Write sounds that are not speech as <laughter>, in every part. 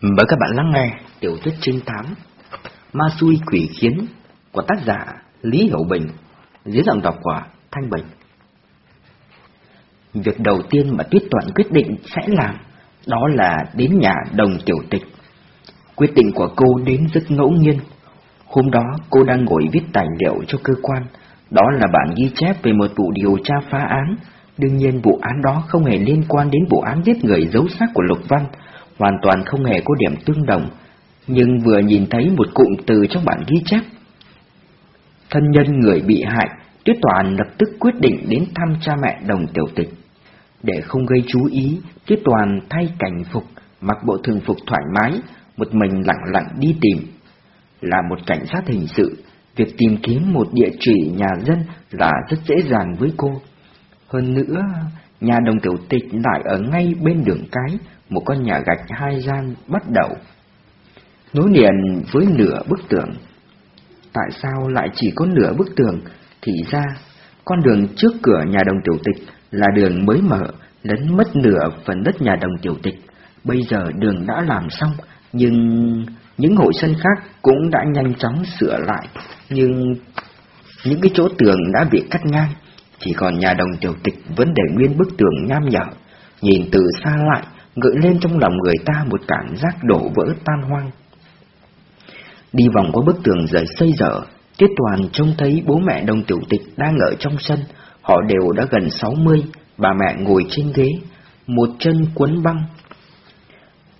Mời các bạn lắng nghe tiểu thuyết trinh thám Ma xui quỷ khiến của tác giả Lý Hiểu Bình dưới giọng đọc của Thanh Bình. Việc đầu tiên mà Tuyết Toàn quyết định sẽ làm đó là đến nhà đồng tiểu tịch. Quyết định của cô đến rất ngẫu nhiên. Hôm đó cô đang ngồi viết tài liệu cho cơ quan, đó là bản ghi chép về một vụ điều tra phá án. Đương nhiên vụ án đó không hề liên quan đến vụ án giết người giấu xác của Lục Văn, hoàn toàn không hề có điểm tương đồng, nhưng vừa nhìn thấy một cụm từ trong bản ghi chép. Thân nhân người bị hại, Tuyết Toàn lập tức quyết định đến thăm cha mẹ đồng tiểu tịch. Để không gây chú ý, Tuyết Toàn thay cảnh phục, mặc bộ thường phục thoải mái, một mình lặng lặng đi tìm. Là một cảnh sát hình sự, việc tìm kiếm một địa chỉ nhà dân là rất dễ dàng với cô. Hơn nữa, nhà đồng tiểu tịch lại ở ngay bên đường cái, một con nhà gạch hai gian bắt đầu. Nối liền với nửa bức tường. Tại sao lại chỉ có nửa bức tường? Thì ra, con đường trước cửa nhà đồng tiểu tịch là đường mới mở, lấn mất nửa phần đất nhà đồng tiểu tịch. Bây giờ đường đã làm xong, nhưng những hội sân khác cũng đã nhanh chóng sửa lại, nhưng những cái chỗ tường đã bị cắt ngang, chỉ còn nhà đồng tiểu tịch vẫn để nguyên bức tường nham nhở. Nhìn từ xa lại, gợi lên trong lòng người ta một cảm giác đổ vỡ tan hoang. Đi vòng qua bức tường rời xây dở, Tiết Toàn trông thấy bố mẹ đồng tiểu tịch đang ở trong sân, họ đều đã gần 60, bà mẹ ngồi trên ghế, một chân quấn băng.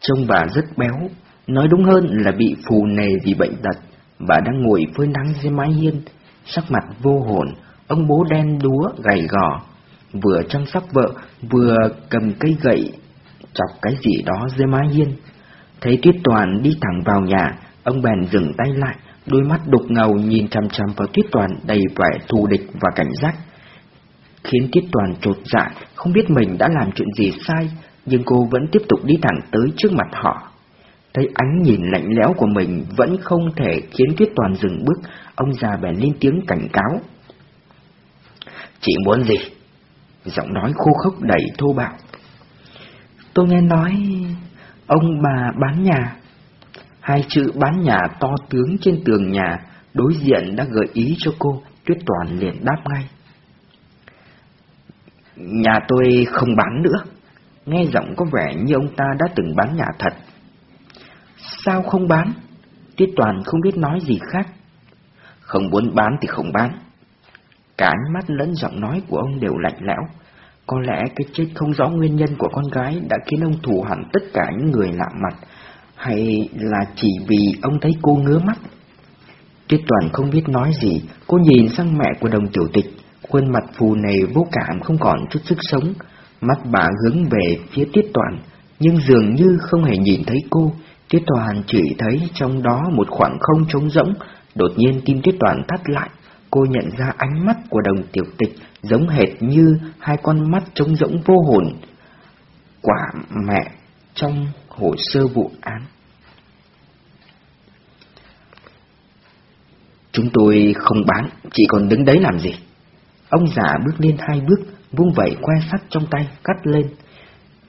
Trông bà rất béo, nói đúng hơn là bị phù nề vì bệnh tật, bà đang ngồi phơi nắng dưới mái hiên, sắc mặt vô hồn, ông bố đen đúa gầy gò, vừa chăm sóc vợ, vừa cầm cây gậy chọc cái gì đó dưới mái hiên. Thấy Tuyết Toàn đi thẳng vào nhà, ông bèn dừng tay lại, đôi mắt đục ngầu nhìn chằm chằm vào Tuyết Toàn đầy vẻ thù địch và cảnh giác. Khiến Tuyết Toàn trột dạ, không biết mình đã làm chuyện gì sai, nhưng cô vẫn tiếp tục đi thẳng tới trước mặt họ. Thấy ánh nhìn lạnh lẽo của mình vẫn không thể khiến Tuyết Toàn dừng bước, ông già bèn lên tiếng cảnh cáo. Chị muốn gì? Giọng nói khô khốc đầy thô bạo. Tôi nghe nói ông bà bán nhà. Hai chữ bán nhà to tướng trên tường nhà đối diện đã gợi ý cho cô, Tuyết Toàn liền đáp ngay. Nhà tôi không bán nữa. Nghe giọng có vẻ như ông ta đã từng bán nhà thật. Sao không bán? Tuyết Toàn không biết nói gì khác. Không muốn bán thì không bán. Cả ánh mắt lẫn giọng nói của ông đều lạnh lẽo. Có lẽ cái chết không rõ nguyên nhân của con gái đã khiến ông thù hẳn tất cả những người lạ mặt, hay là chỉ vì ông thấy cô ngứa mắt? Tuyết Toàn không biết nói gì, cô nhìn sang mẹ của đồng tiểu tịch, khuôn mặt phù này vô cảm không còn chút sức sống, mắt bà hướng về phía Tuyết Toàn, nhưng dường như không hề nhìn thấy cô. Tuyết Toàn chỉ thấy trong đó một khoảng không trống rỗng, đột nhiên tim Tuyết Toàn thắt lại, cô nhận ra ánh mắt của đồng tiểu tịch giống hệt như hai con mắt trống rỗng vô hồn quả mẹ trong hồ sơ vụ án. Chúng tôi không bán, chỉ còn đứng đấy làm gì? Ông già bước lên hai bước, vung vẩy que sắt trong tay, cắt lên.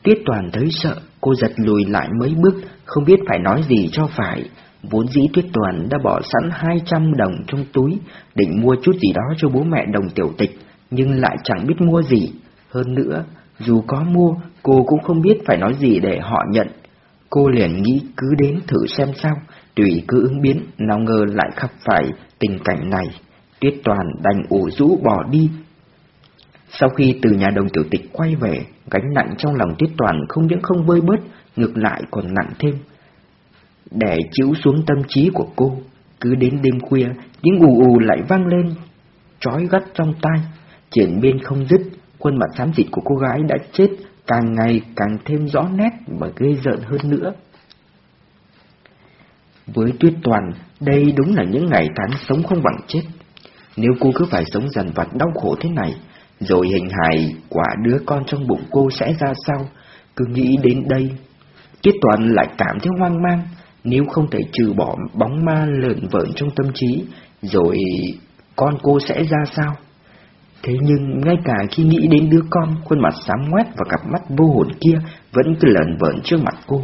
Tiết toàn thấy sợ, cô giật lùi lại mấy bước, không biết phải nói gì cho phải. Vốn dĩ Tuyết Toàn đã bỏ sẵn 200 đồng trong túi, định mua chút gì đó cho bố mẹ đồng tiểu tịch, nhưng lại chẳng biết mua gì. Hơn nữa, dù có mua, cô cũng không biết phải nói gì để họ nhận. Cô liền nghĩ cứ đến thử xem sao, tùy cứ ứng biến, nào ngờ lại gặp phải tình cảnh này. Tuyết Toàn đành ủ rũ bỏ đi. Sau khi từ nhà đồng tiểu tịch quay về, gánh nặng trong lòng Tuyết Toàn không những không vơi bớt, ngược lại còn nặng thêm. Để chiếu xuống tâm trí của cô, cứ đến đêm khuya, tiếng ù ù lại vang lên, trói gắt trong tai. Triển biên không dứt, khuôn mặt xám xịt của cô gái đã chết càng ngày càng thêm rõ nét và ghê rợn hơn nữa. Với Tuyết Toàn, đây đúng là những ngày tháng sống không bằng chết. Nếu cô cứ phải sống dần vặt đau khổ thế này, rồi hình hài quả đứa con trong bụng cô sẽ ra sao, cứ nghĩ đến đây. Tuyết Toàn lại cảm thấy hoang mang, nếu không thể trừ bỏ bóng ma lợn vợn trong tâm trí, rồi con cô sẽ ra sao? Thế nhưng ngay cả khi nghĩ đến đứa con, khuôn mặt xám ngoét và cặp mắt vô hồn kia vẫn cứ lợn vợn trước mặt cô.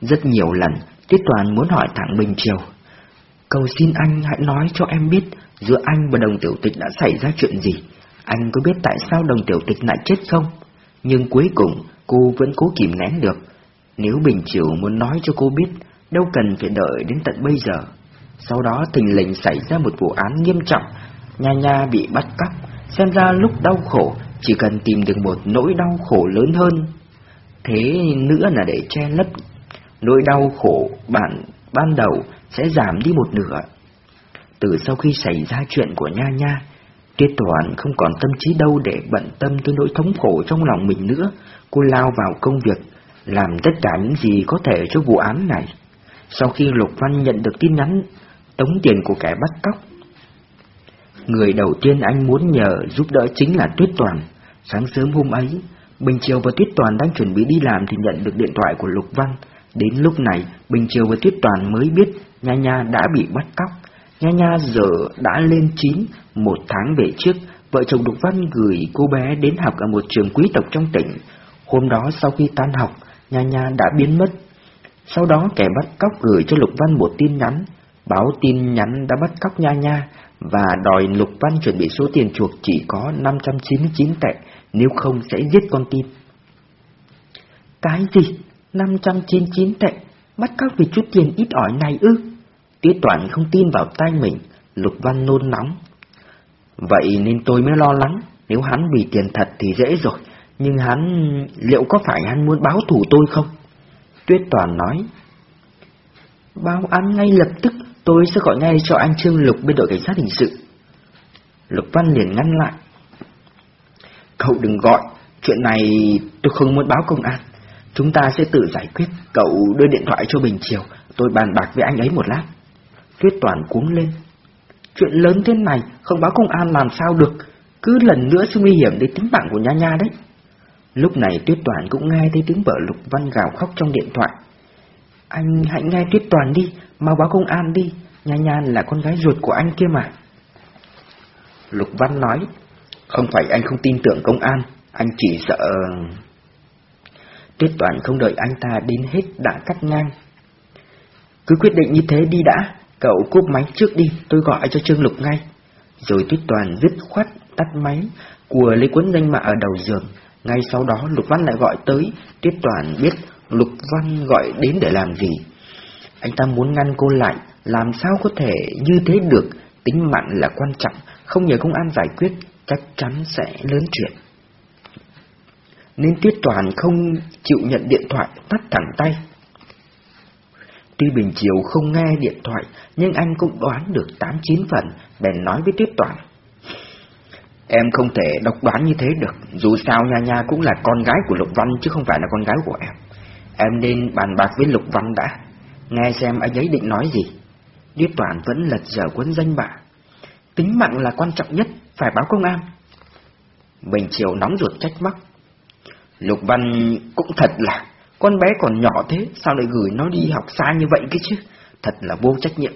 Rất nhiều lần, Tiết Toàn muốn hỏi thẳng Bình Triều. Cầu xin anh hãy nói cho em biết giữa anh và đồng tiểu tịch đã xảy ra chuyện gì. Anh có biết tại sao đồng tiểu tịch lại chết không? Nhưng cuối cùng cô vẫn cố kìm nén được. Nếu Bình Chiểu muốn nói cho cô biết, đâu cần phải đợi đến tận bây giờ. Sau đó thình lình xảy ra một vụ án nghiêm trọng, Nha Nha bị bắt cóc, xem ra lúc đau khổ chỉ cần tìm được một nỗi đau khổ lớn hơn. Thế nữa là để che lấp nỗi đau khổ bạn ban đầu sẽ giảm đi một nửa. Từ sau khi xảy ra chuyện của Nha Nha, Tiết Toàn không còn tâm trí đâu để bận tâm tới nỗi thống khổ trong lòng mình nữa. Cô lao vào công việc, làm tất cả những gì có thể cho vụ án này. Sau khi Lục Văn nhận được tin nhắn tống tiền của kẻ bắt cóc, người đầu tiên anh muốn nhờ giúp đỡ chính là Tuyết Toàn. Sáng sớm hôm ấy, Bình Triều và Tuyết Toàn đang chuẩn bị đi làm thì nhận được điện thoại của Lục Văn. Đến lúc này, Bình Triều và Tuyết Toàn mới biết Nha Nha đã bị bắt cóc. Nha Nha giờ đã lên chín một tháng về trước, vợ chồng Lục Văn gửi cô bé đến học ở một trường quý tộc trong tỉnh. Hôm đó sau khi tan học, Nha Nha đã biến mất. Sau đó kẻ bắt cóc gửi cho Lục Văn một tin nhắn, báo tin nhắn đã bắt cóc Nha Nha và đòi Lục Văn chuẩn bị số tiền chuộc chỉ có 599 tệ, nếu không sẽ giết con tin. Cái gì? 599 tệ? Bắt cóc vì chút tiền ít ỏi này ư? Tiết Toàn không tin vào tay mình, Lục Văn nôn nóng. Vậy nên tôi mới lo lắng, nếu hắn bị tiền thật thì dễ rồi, nhưng hắn... liệu có phải hắn muốn báo thù tôi không? Tuyết Toàn nói. Báo án ngay lập tức, tôi sẽ gọi ngay cho anh Trương Lục bên đội cảnh sát hình sự. Lục Văn liền ngăn lại. Cậu đừng gọi, chuyện này tôi không muốn báo công an. Chúng ta sẽ tự giải quyết, cậu đưa điện thoại cho Bình Triều, tôi bàn bạc với anh ấy một lát. Tuyết Toàn cuống lên. Chuyện lớn thế này, không báo công an làm sao được, cứ lần nữa sẽ nguy hiểm đến tính mạng của Nha Nha đấy. Lúc này Tuyết Toàn cũng nghe thấy tiếng vợ Lục Văn gào khóc trong điện thoại. Anh hãy nghe Tuyết Toàn đi, mau báo công an đi, Nha Nhan là con gái ruột của anh kia mà. Lục Văn nói, không phải anh không tin tưởng công an, anh chỉ sợ... Tuyết Toàn không đợi anh ta đến hết đã cắt ngang. Cứ quyết định như thế đi đã, cậu cúp máy trước đi, tôi gọi cho Trương Lục ngay. Rồi Tuyết Toàn dứt khoát tắt máy, của lấy cuốn danh mạ ở đầu giường. Ngay sau đó Lục Văn lại gọi tới, Tuyết Toàn biết Lục Văn gọi đến để làm gì. Anh ta muốn ngăn cô lại, làm sao có thể như thế được, tính mạng là quan trọng, không nhờ công an giải quyết, chắc chắn sẽ lớn chuyện. Nên Tiết Toàn không chịu nhận điện thoại, tắt thẳng tay. Tuy Bình Chiều không nghe điện thoại, nhưng anh cũng đoán được 8-9 phần, bèn nói với Tiết Toàn. Em không thể độc đoán như thế được, dù sao Nha Nha cũng là con gái của Lục Văn chứ không phải là con gái của em. Em nên bàn bạc với Lục Văn đã, nghe xem anh ấy định nói gì. Điếp Toàn vẫn lật dở cuốn danh bạ. Tính mạng là quan trọng nhất, phải báo công an. Bình Triều nóng ruột trách móc. Lục Văn cũng thật là, con bé còn nhỏ thế, sao lại gửi nó đi học xa như vậy cái chứ? Thật là vô trách nhiệm.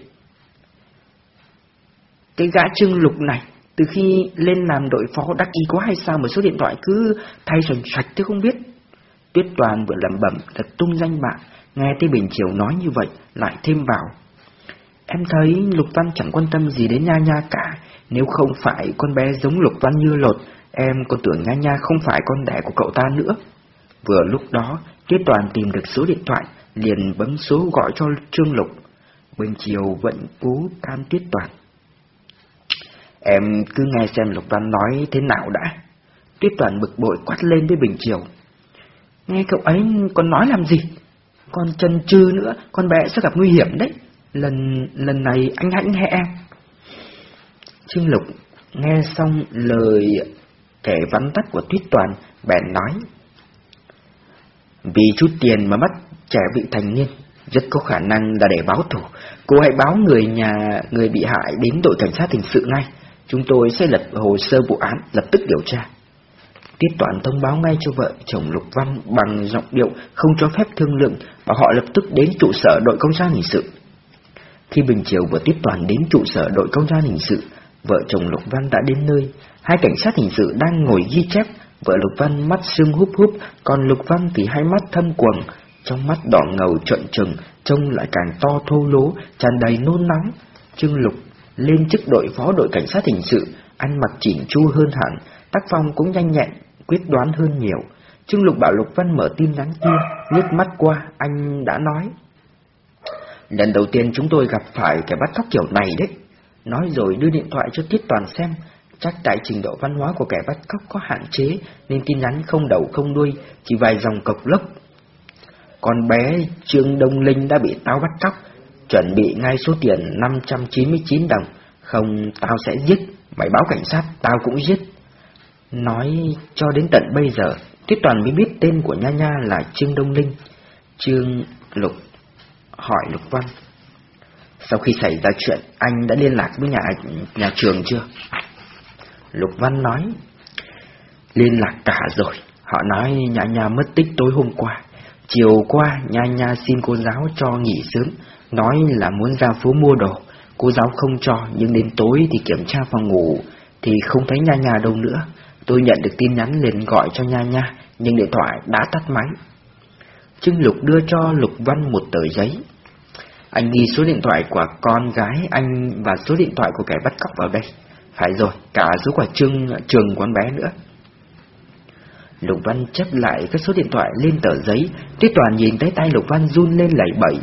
Cái gã trương lục này, từ khi lên làm đội phó đắc ý quá hay sao mà số điện thoại cứ thay sành sạch tôi không biết. Tuyết Toàn vừa lẩm bẩm thật tung danh bạ, nghe Tây Bình Triều nói như vậy, lại thêm vào. Em thấy Lục Văn chẳng quan tâm gì đến Nha Nha cả, nếu không phải con bé giống Lục Văn như lột, em còn tưởng Nha Nha không phải con đẻ của cậu ta nữa. Vừa lúc đó, Tuyết Toàn tìm được số điện thoại, liền bấm số gọi cho Trương Lục. Bình Chiều vẫn cố can Tuyết Toàn. Em cứ nghe xem Lục Văn nói thế nào đã. Tuyết Toàn bực bội quát lên với Bình Chiều. Nghe cậu ấy còn nói làm gì? Con chân chư nữa, con bé sẽ gặp nguy hiểm đấy. Lần lần này anh hãy nghe em. Trương Lục nghe xong lời kể vắn tắt của Tuyết Toàn, bèn nói. Vì chút tiền mà mất trẻ vị thành niên, rất có khả năng là để báo thủ. Cô hãy báo người nhà người bị hại đến đội cảnh sát hình sự ngay. Chúng tôi sẽ lập hồ sơ vụ án, lập tức điều tra. Tiết Toàn thông báo ngay cho vợ chồng Lục Văn bằng giọng điệu không cho phép thương lượng và họ lập tức đến trụ sở đội công an hình sự. Khi Bình Triều và Tiết Toàn đến trụ sở đội công an hình sự, vợ chồng Lục Văn đã đến nơi. Hai cảnh sát hình sự đang ngồi ghi chép, vợ Lục Văn mắt sưng húp húp, còn Lục Văn thì hai mắt thâm quầng, trong mắt đỏ ngầu trợn trừng, trông lại càng to thô lố, tràn đầy nôn nóng. Trương Lục lên chức đội phó đội cảnh sát hình sự, ăn mặc chỉnh chu hơn hẳn, tác phong cũng nhanh nhẹn, quyết đoán hơn nhiều. Trương Lục bảo Lục Văn mở tin nhắn kia, liếc mắt qua, anh đã nói. Lần đầu tiên chúng tôi gặp phải kẻ bắt cóc kiểu này đấy. Nói rồi đưa điện thoại cho Tiết Toàn xem, chắc tại trình độ văn hóa của kẻ bắt cóc có hạn chế nên tin nhắn không đầu không đuôi, chỉ vài dòng cộc lốc. Con bé Trương Đông Linh đã bị tao bắt cóc, chuẩn bị ngay số tiền 599 đồng, không tao sẽ giết, mày báo cảnh sát tao cũng giết. Nói cho đến tận bây giờ, Tiết Toàn mới biết tên của Nha Nha là Trương Đông Linh. Trương Lục hỏi Lục Văn. Sau khi xảy ra chuyện, anh đã liên lạc với nhà nhà trường chưa? Lục Văn nói, liên lạc cả rồi. Họ nói nhà nhà mất tích tối hôm qua. Chiều qua, nha nha xin cô giáo cho nghỉ sớm, nói là muốn ra phố mua đồ. Cô giáo không cho, nhưng đến tối thì kiểm tra phòng ngủ, thì không thấy nha nha đâu nữa. Tôi nhận được tin nhắn liền gọi cho nha nha, nhưng điện thoại đã tắt máy. Trương Lục đưa cho Lục Văn một tờ giấy. Anh ghi số điện thoại của con gái anh và số điện thoại của kẻ bắt cóc vào đây. Phải rồi, cả số của Trương trường con bé nữa. Lục Văn chấp lại các số điện thoại lên tờ giấy, Tuyết Toàn nhìn thấy tay Lục Văn run lên lẩy bẩy.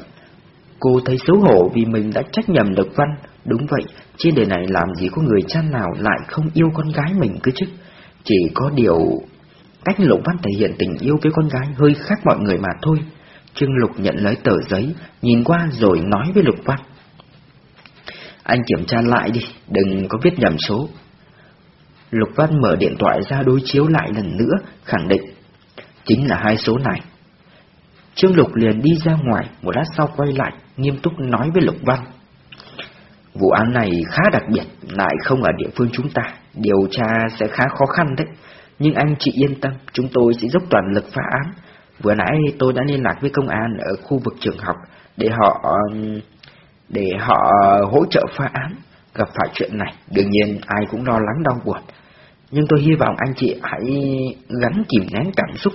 Cô thấy xấu hổ vì mình đã trách nhầm Lục Văn, đúng vậy, trên đời này làm gì có người cha nào lại không yêu con gái mình cứ chứ. Chỉ có điều cách Lục Văn thể hiện tình yêu với con gái hơi khác mọi người mà thôi. Trương Lục nhận lấy tờ giấy, nhìn qua rồi nói với Lục Văn. Anh kiểm tra lại đi, đừng có viết nhầm số. Lục Văn mở điện thoại ra đối chiếu lại lần nữa, khẳng định. Chính là hai số này. Trương Lục liền đi ra ngoài, một lát sau quay lại, nghiêm túc nói với Lục Văn. Vụ án này khá đặc biệt, lại không ở địa phương chúng ta, điều tra sẽ khá khó khăn đấy. Nhưng anh chị yên tâm, chúng tôi sẽ dốc toàn lực phá án. Vừa nãy tôi đã liên lạc với công an ở khu vực trường học để họ để họ hỗ trợ phá án. Gặp phải chuyện này, đương nhiên ai cũng lo lắng đau buồn. Nhưng tôi hy vọng anh chị hãy gắn kìm nén cảm xúc,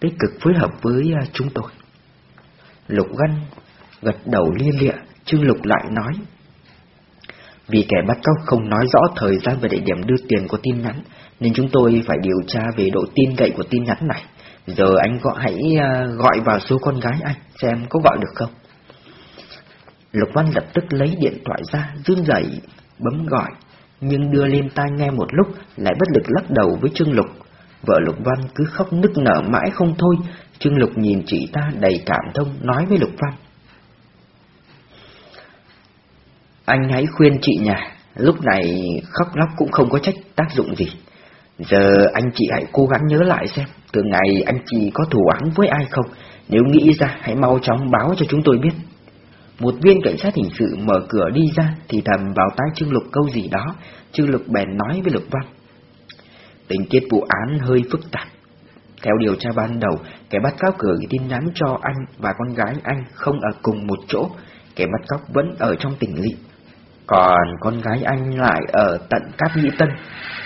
tích cực phối hợp với à, chúng tôi. Lục Gân gật đầu lia lịa, Trương Lục lại nói. Vì kẻ bắt cóc không nói rõ thời gian và địa điểm đưa tiền của tin nhắn, nên chúng tôi phải điều tra về độ tin cậy của tin nhắn này. Giờ anh gọi hãy à, gọi vào số con gái anh, xem có gọi được không. Lục Văn lập tức lấy điện thoại ra, run rẩy bấm gọi, nhưng đưa lên tai nghe một lúc lại bất lực lắc đầu với Trương Lục. Vợ Lục Văn cứ khóc nức nở mãi không thôi, Trương Lục nhìn chị ta đầy cảm thông nói với Lục Văn. Anh hãy khuyên chị nhà, lúc này khóc lóc cũng không có trách tác dụng gì. Giờ anh chị hãy cố gắng nhớ lại xem, từ ngày anh chị có thù oán với ai không, nếu nghĩ ra hãy mau chóng báo cho chúng tôi biết. Một viên cảnh sát hình sự mở cửa đi ra thì thầm vào tai Trương Lục câu gì đó, Trương Lục bèn nói với Lục Văn. Tình tiết vụ án hơi phức tạp. Theo điều tra ban đầu, kẻ bắt cóc gửi tin nhắn cho anh và con gái anh không ở cùng một chỗ, kẻ bắt cóc vẫn ở trong tỉnh lỵ. Còn con gái anh lại ở tận Cáp Nhĩ Tân.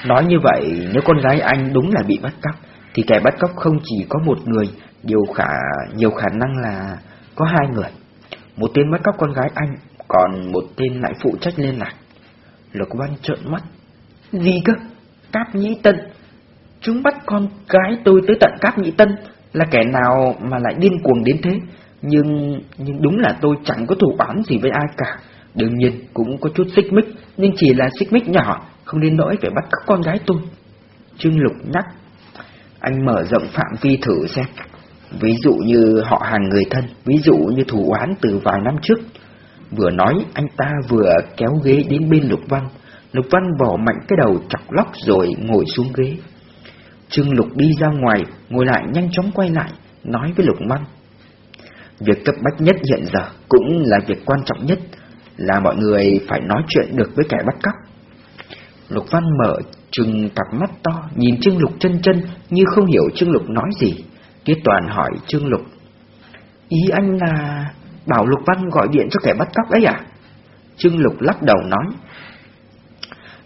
Nói như vậy, nếu con gái anh đúng là bị bắt cóc, thì kẻ bắt cóc không chỉ có một người, điều khả nhiều khả năng là có hai người. Một tên bắt cóc con gái anh, còn một tên lại phụ trách liên lạc. Lục Văn trợn mắt. Gì cơ? Cáp Nhĩ Tân? Chúng bắt con gái tôi tới tận Cáp Nhĩ Tân là kẻ nào mà lại điên cuồng đến thế? Nhưng nhưng đúng là tôi chẳng có thủ án gì với ai cả. Đương nhiên cũng có chút xích mích, nhưng chỉ là xích mích nhỏ, không đến nỗi phải bắt cóc con gái tôi. Trương Lục nhắc, anh mở rộng phạm vi thử xem. Ví dụ như họ hàng người thân, ví dụ như thủ oán từ vài năm trước. Vừa nói, anh ta vừa kéo ghế đến bên Lục Văn. Lục Văn bỏ mạnh cái đầu chọc lóc rồi ngồi xuống ghế. Trương Lục đi ra ngoài, ngồi lại nhanh chóng quay lại, nói với Lục Văn. Việc cấp bách nhất hiện giờ cũng là việc quan trọng nhất, là mọi người phải nói chuyện được với kẻ bắt cóc. Lục Văn mở trừng cặp mắt to, nhìn Trương Lục chân chân như không hiểu Trương Lục nói gì. Tiết Toàn hỏi Trương Lục. Ý anh là bảo Lục Văn gọi điện cho kẻ bắt cóc ấy à? Trương Lục lắc đầu nói.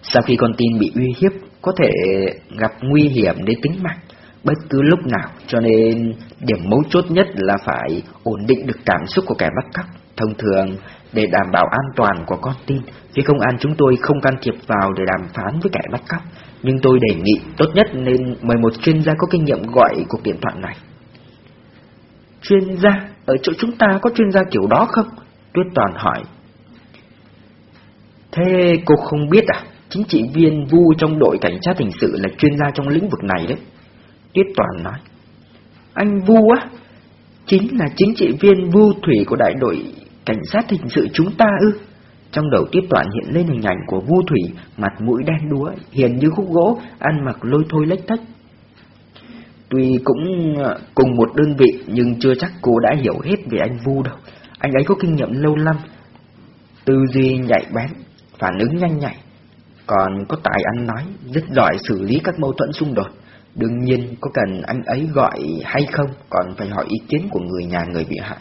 Sau khi con tin bị uy hiếp, có thể gặp nguy hiểm đến tính mạng. bất cứ lúc nào, cho nên điểm mấu chốt nhất là phải ổn định được cảm xúc của kẻ bắt cóc. Thông thường, để đảm bảo an toàn của con tin, phía công an chúng tôi không can thiệp vào để đàm phán với kẻ bắt cóc, nhưng tôi đề nghị tốt nhất nên mời một chuyên gia có kinh nghiệm gọi cuộc điện thoại này. Chuyên gia? Ở chỗ chúng ta có chuyên gia kiểu đó không? Tuyết Toàn hỏi. Thế cô không biết à? Chính trị viên Vu trong đội cảnh sát hình sự là chuyên gia trong lĩnh vực này đấy. Tuyết Toàn nói. Anh Vu á? Chính là chính trị viên Vu Thủy của đại đội cảnh sát hình sự chúng ta ư? Trong đầu Tuyết Toàn hiện lên hình ảnh của Vu Thủy, mặt mũi đen đúa, hiền như khúc gỗ, ăn mặc lôi thôi lách thách. Tuy cũng ờ, cùng một đơn vị nhưng chưa chắc cô đã hiểu hết về anh Vu đâu. Anh ấy có kinh nghiệm lâu năm, tư duy nhạy bén, phản ứng nhanh nhạy, còn có tài ăn nói, rất giỏi xử lý các mâu thuẫn xung đột. Đương nhiên có cần anh ấy gọi hay không, còn phải hỏi ý kiến của người nhà người bị hại.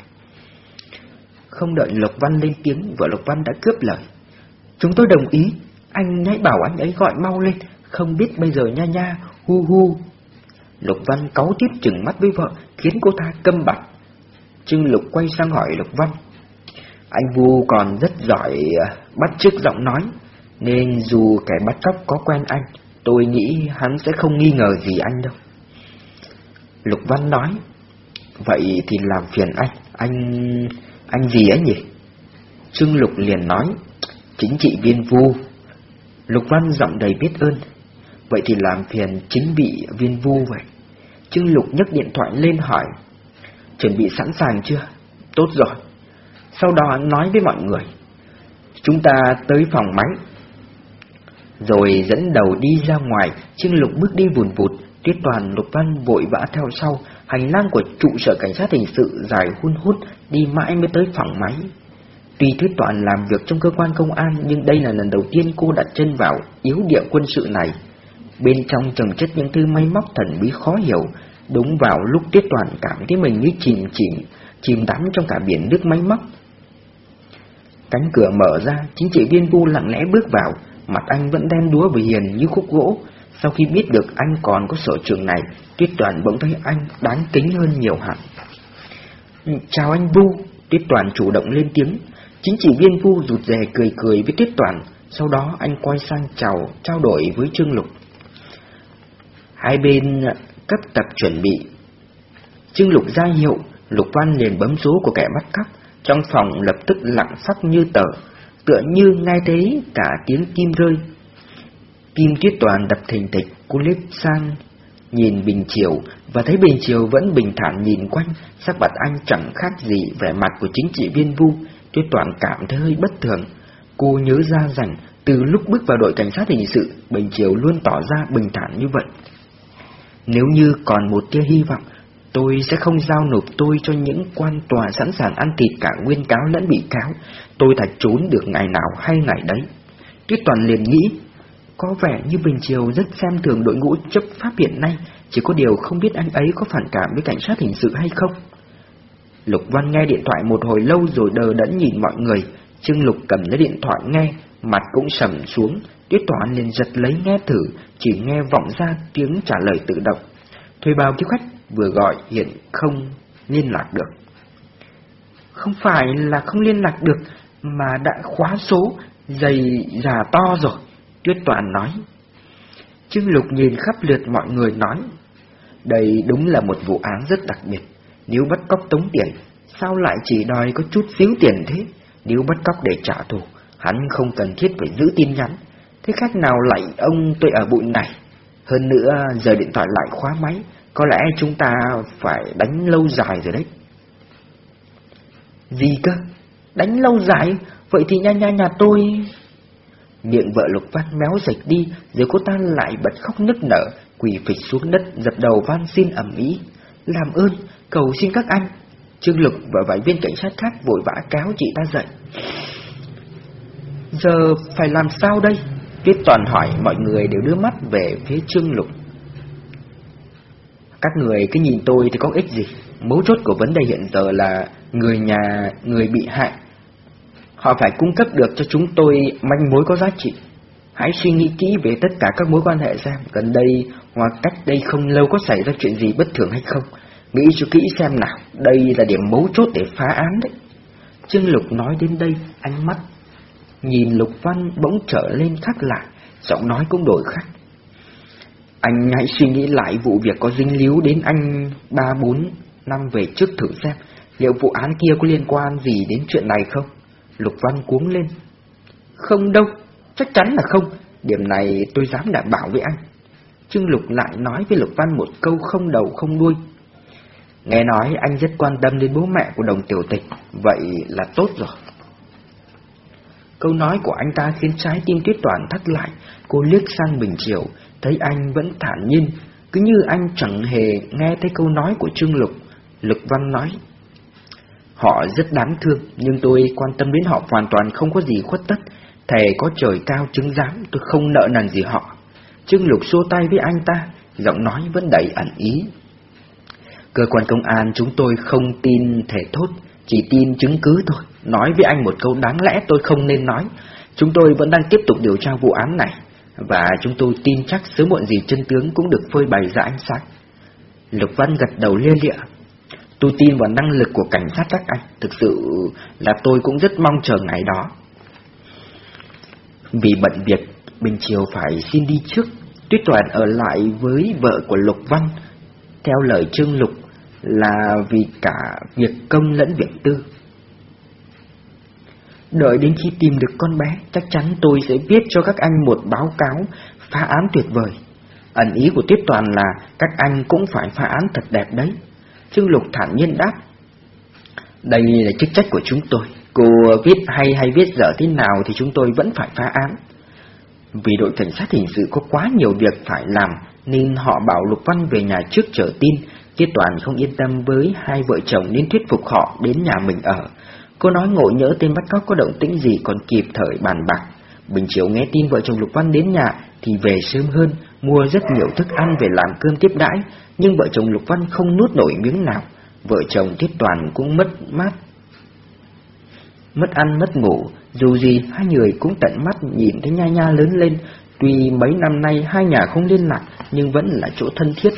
Không đợi Lộc Văn lên tiếng, vợ Lộc Văn đã cướp lời. Chúng tôi đồng ý, anh hãy bảo anh ấy gọi mau lên, không biết bây giờ nha nha, hu hu. Lục Văn cáu tiếp chừng mắt với vợ, khiến cô ta câm bặt. Trương Lục quay sang hỏi Lục Văn. Anh Vu còn rất giỏi à, bắt chước giọng nói, nên dù kẻ bắt cóc có quen anh, tôi nghĩ hắn sẽ không nghi ngờ gì anh đâu. Lục Văn nói, vậy thì làm phiền anh, anh... anh gì ấy nhỉ? Trương Lục liền nói, chính trị viên Vu. Lục Văn giọng đầy biết ơn, vậy thì làm phiền chính bị viên Vu vậy. Trương Lục nhấc điện thoại lên hỏi, chuẩn bị sẵn sàng chưa? Tốt rồi. Sau đó nói với mọi người, chúng ta tới phòng máy, rồi dẫn đầu đi ra ngoài, Trương Lục bước đi vùn vụt, Tiết Toàn Lục Văn vội vã theo sau, hành lang của trụ sở cảnh sát hình sự dài hun hút, đi mãi mới tới phòng máy. Tuy Tuyết Toàn làm việc trong cơ quan công an, nhưng đây là lần đầu tiên cô đặt chân vào yếu địa quân sự này. Bên trong trồng chất những thứ máy móc thần bí khó hiểu, đúng vào lúc Tuyết Toàn cảm thấy mình như chìm chìm, chìm đắm trong cả biển nước máy móc. Cánh cửa mở ra, chính trị viên vu lặng lẽ bước vào, Mặt anh vẫn đen đúa và hiền như khúc gỗ. Sau khi biết được anh còn có sở trường này, Tuyết Toàn bỗng thấy anh đáng kính hơn nhiều hẳn. Chào anh Vu, Tuyết Toàn chủ động lên tiếng. Chính trị viên Vu rụt rè cười cười với Tuyết Toàn, sau đó anh quay sang chào, trao đổi với Trương Lục. Hai bên cấp tập chuẩn bị. Trương Lục ra hiệu, Lục Văn liền bấm số của kẻ bắt cóc, trong phòng lập tức lặng sắc như tờ, tựa như ngay thấy cả tiếng kim rơi. Kim tuyết toàn đập thình thịch, cô liếc sang, nhìn Bình Triều, và thấy Bình Triều vẫn bình thản nhìn quanh, sắc mặt anh chẳng khác gì vẻ mặt của chính trị viên vu, tuyết toàn cảm thấy hơi bất thường. Cô nhớ ra rằng, từ lúc bước vào đội cảnh sát hình sự, Bình Triều luôn tỏ ra bình thản như vậy. Nếu như còn một tia hy vọng, Tôi sẽ không giao nộp tôi cho những quan tòa sẵn sàng ăn thịt cả nguyên cáo lẫn bị cáo. Tôi thà trốn được ngày nào hay ngày đấy. Tuyết Toàn liền nghĩ, có vẻ như Bình Triều rất xem thường đội ngũ chấp pháp hiện nay, chỉ có điều không biết anh ấy có phản cảm với cảnh sát hình sự hay không. Lục Văn nghe điện thoại một hồi lâu rồi đờ đẫn nhìn mọi người, Trương Lục cầm lấy điện thoại nghe, mặt cũng sầm xuống, Tuyết toán liền giật lấy nghe thử, chỉ nghe vọng ra tiếng trả lời tự động. Thuê bao chứ khách vừa gọi hiện không liên lạc được. Không phải là không liên lạc được, mà đã khóa số, dày già to rồi, Tuyết Toàn nói. Trương Lục nhìn khắp lượt mọi người nói, đây đúng là một vụ án rất đặc biệt, nếu bắt cóc tống tiền, sao lại chỉ đòi có chút xíu tiền thế? Nếu bắt cóc để trả thù, hắn không cần thiết phải giữ tin nhắn, thế khách nào lại ông tôi ở bụi này? Hơn nữa, giờ điện thoại lại khóa máy, có lẽ chúng ta phải đánh lâu dài rồi đấy. Gì cơ? Đánh lâu dài? Vậy thì nha nha nhà tôi... Miệng vợ Lục Văn méo dịch đi, rồi cô ta lại bật khóc nức nở, quỳ phịch xuống đất, dập đầu van xin ẩm ý. Làm ơn, cầu xin các anh. Trương Lục và vài viên cảnh sát khác vội vã cáo chị ta dậy. Giờ phải làm sao đây? Tuyết Toàn hỏi mọi người đều đưa mắt về phía Trương Lục. Các người cứ nhìn tôi thì có ích gì Mấu chốt của vấn đề hiện giờ là Người nhà, người bị hại Họ phải cung cấp được cho chúng tôi manh mối có giá trị Hãy suy nghĩ kỹ về tất cả các mối quan hệ xem gần đây hoặc cách đây không lâu có xảy ra chuyện gì bất thường hay không. Nghĩ cho kỹ xem nào, đây là điểm mấu chốt để phá án đấy. Trương Lục nói đến đây, ánh mắt nhìn Lục Văn bỗng trở lên khác lạ, giọng nói cũng đổi khác. Anh hãy suy nghĩ lại vụ việc có dính líu đến anh ba bốn năm về trước thử xem, liệu vụ án kia có liên quan gì đến chuyện này không? Lục Văn cuống lên. Không đâu, chắc chắn là không, điểm này tôi dám đảm bảo với anh. Trương Lục lại nói với Lục Văn một câu không đầu không đuôi. Nghe nói anh rất quan tâm đến bố mẹ của đồng tiểu tịch, vậy là tốt rồi. Câu nói của anh ta khiến trái tim tuyết toàn thắt lại, cô liếc sang Bình Triều, thấy anh vẫn thản nhiên, cứ như anh chẳng hề nghe thấy câu nói của Trương Lục. Lục Văn nói, Họ rất đáng thương, nhưng tôi quan tâm đến họ hoàn toàn không có gì khuất tất. Thề có trời cao chứng giám, tôi không nợ nần gì họ. Trương Lục xô tay với anh ta, giọng nói vẫn đầy ẩn ý. Cơ quan công an chúng tôi không tin thể thốt, chỉ tin chứng cứ thôi. Nói với anh một câu đáng lẽ tôi không nên nói. Chúng tôi vẫn đang tiếp tục điều tra vụ án này, và chúng tôi tin chắc sớm muộn gì chân tướng cũng được phơi bày ra ánh sáng. Lục Văn gật đầu lia lịa. Tôi tin vào năng lực của cảnh sát các anh, thực sự là tôi cũng rất mong chờ ngày đó. Vì bận việc, Bình Chiều phải xin đi trước, Tuyết Toàn ở lại với vợ của Lục Văn. Theo lời Trương Lục là vì cả việc công lẫn việc tư. Đợi đến khi tìm được con bé, chắc chắn tôi sẽ viết cho các anh một báo cáo phá án tuyệt vời. Ẩn ý của Tiếp Toàn là các anh cũng phải phá án thật đẹp đấy. Trương Lục thản nhiên đáp. Đây là chức trách của chúng tôi. Cô viết hay hay viết dở thế nào thì chúng tôi vẫn phải phá án. Vì đội cảnh sát hình sự có quá nhiều việc phải làm nên họ bảo Lục Văn về nhà trước chờ tin. Tiết Toàn không yên tâm với hai vợ chồng nên thuyết phục họ đến nhà mình ở. Cô nói ngộ nhỡ tên bắt cóc có động tĩnh gì còn kịp thời bàn bạc. Bình Chiếu nghe tin vợ chồng Lục Văn đến nhà thì về sớm hơn, mua rất nhiều thức ăn về làm cơm tiếp đãi, nhưng vợ chồng Lục Văn không nuốt nổi miếng nào. Vợ chồng Tiết Toàn cũng mất mát. Mất ăn mất ngủ, dù gì hai người cũng tận mắt nhìn thấy Nha Nha lớn lên, tuy mấy năm nay hai nhà không liên lạc nhưng vẫn là chỗ thân thiết.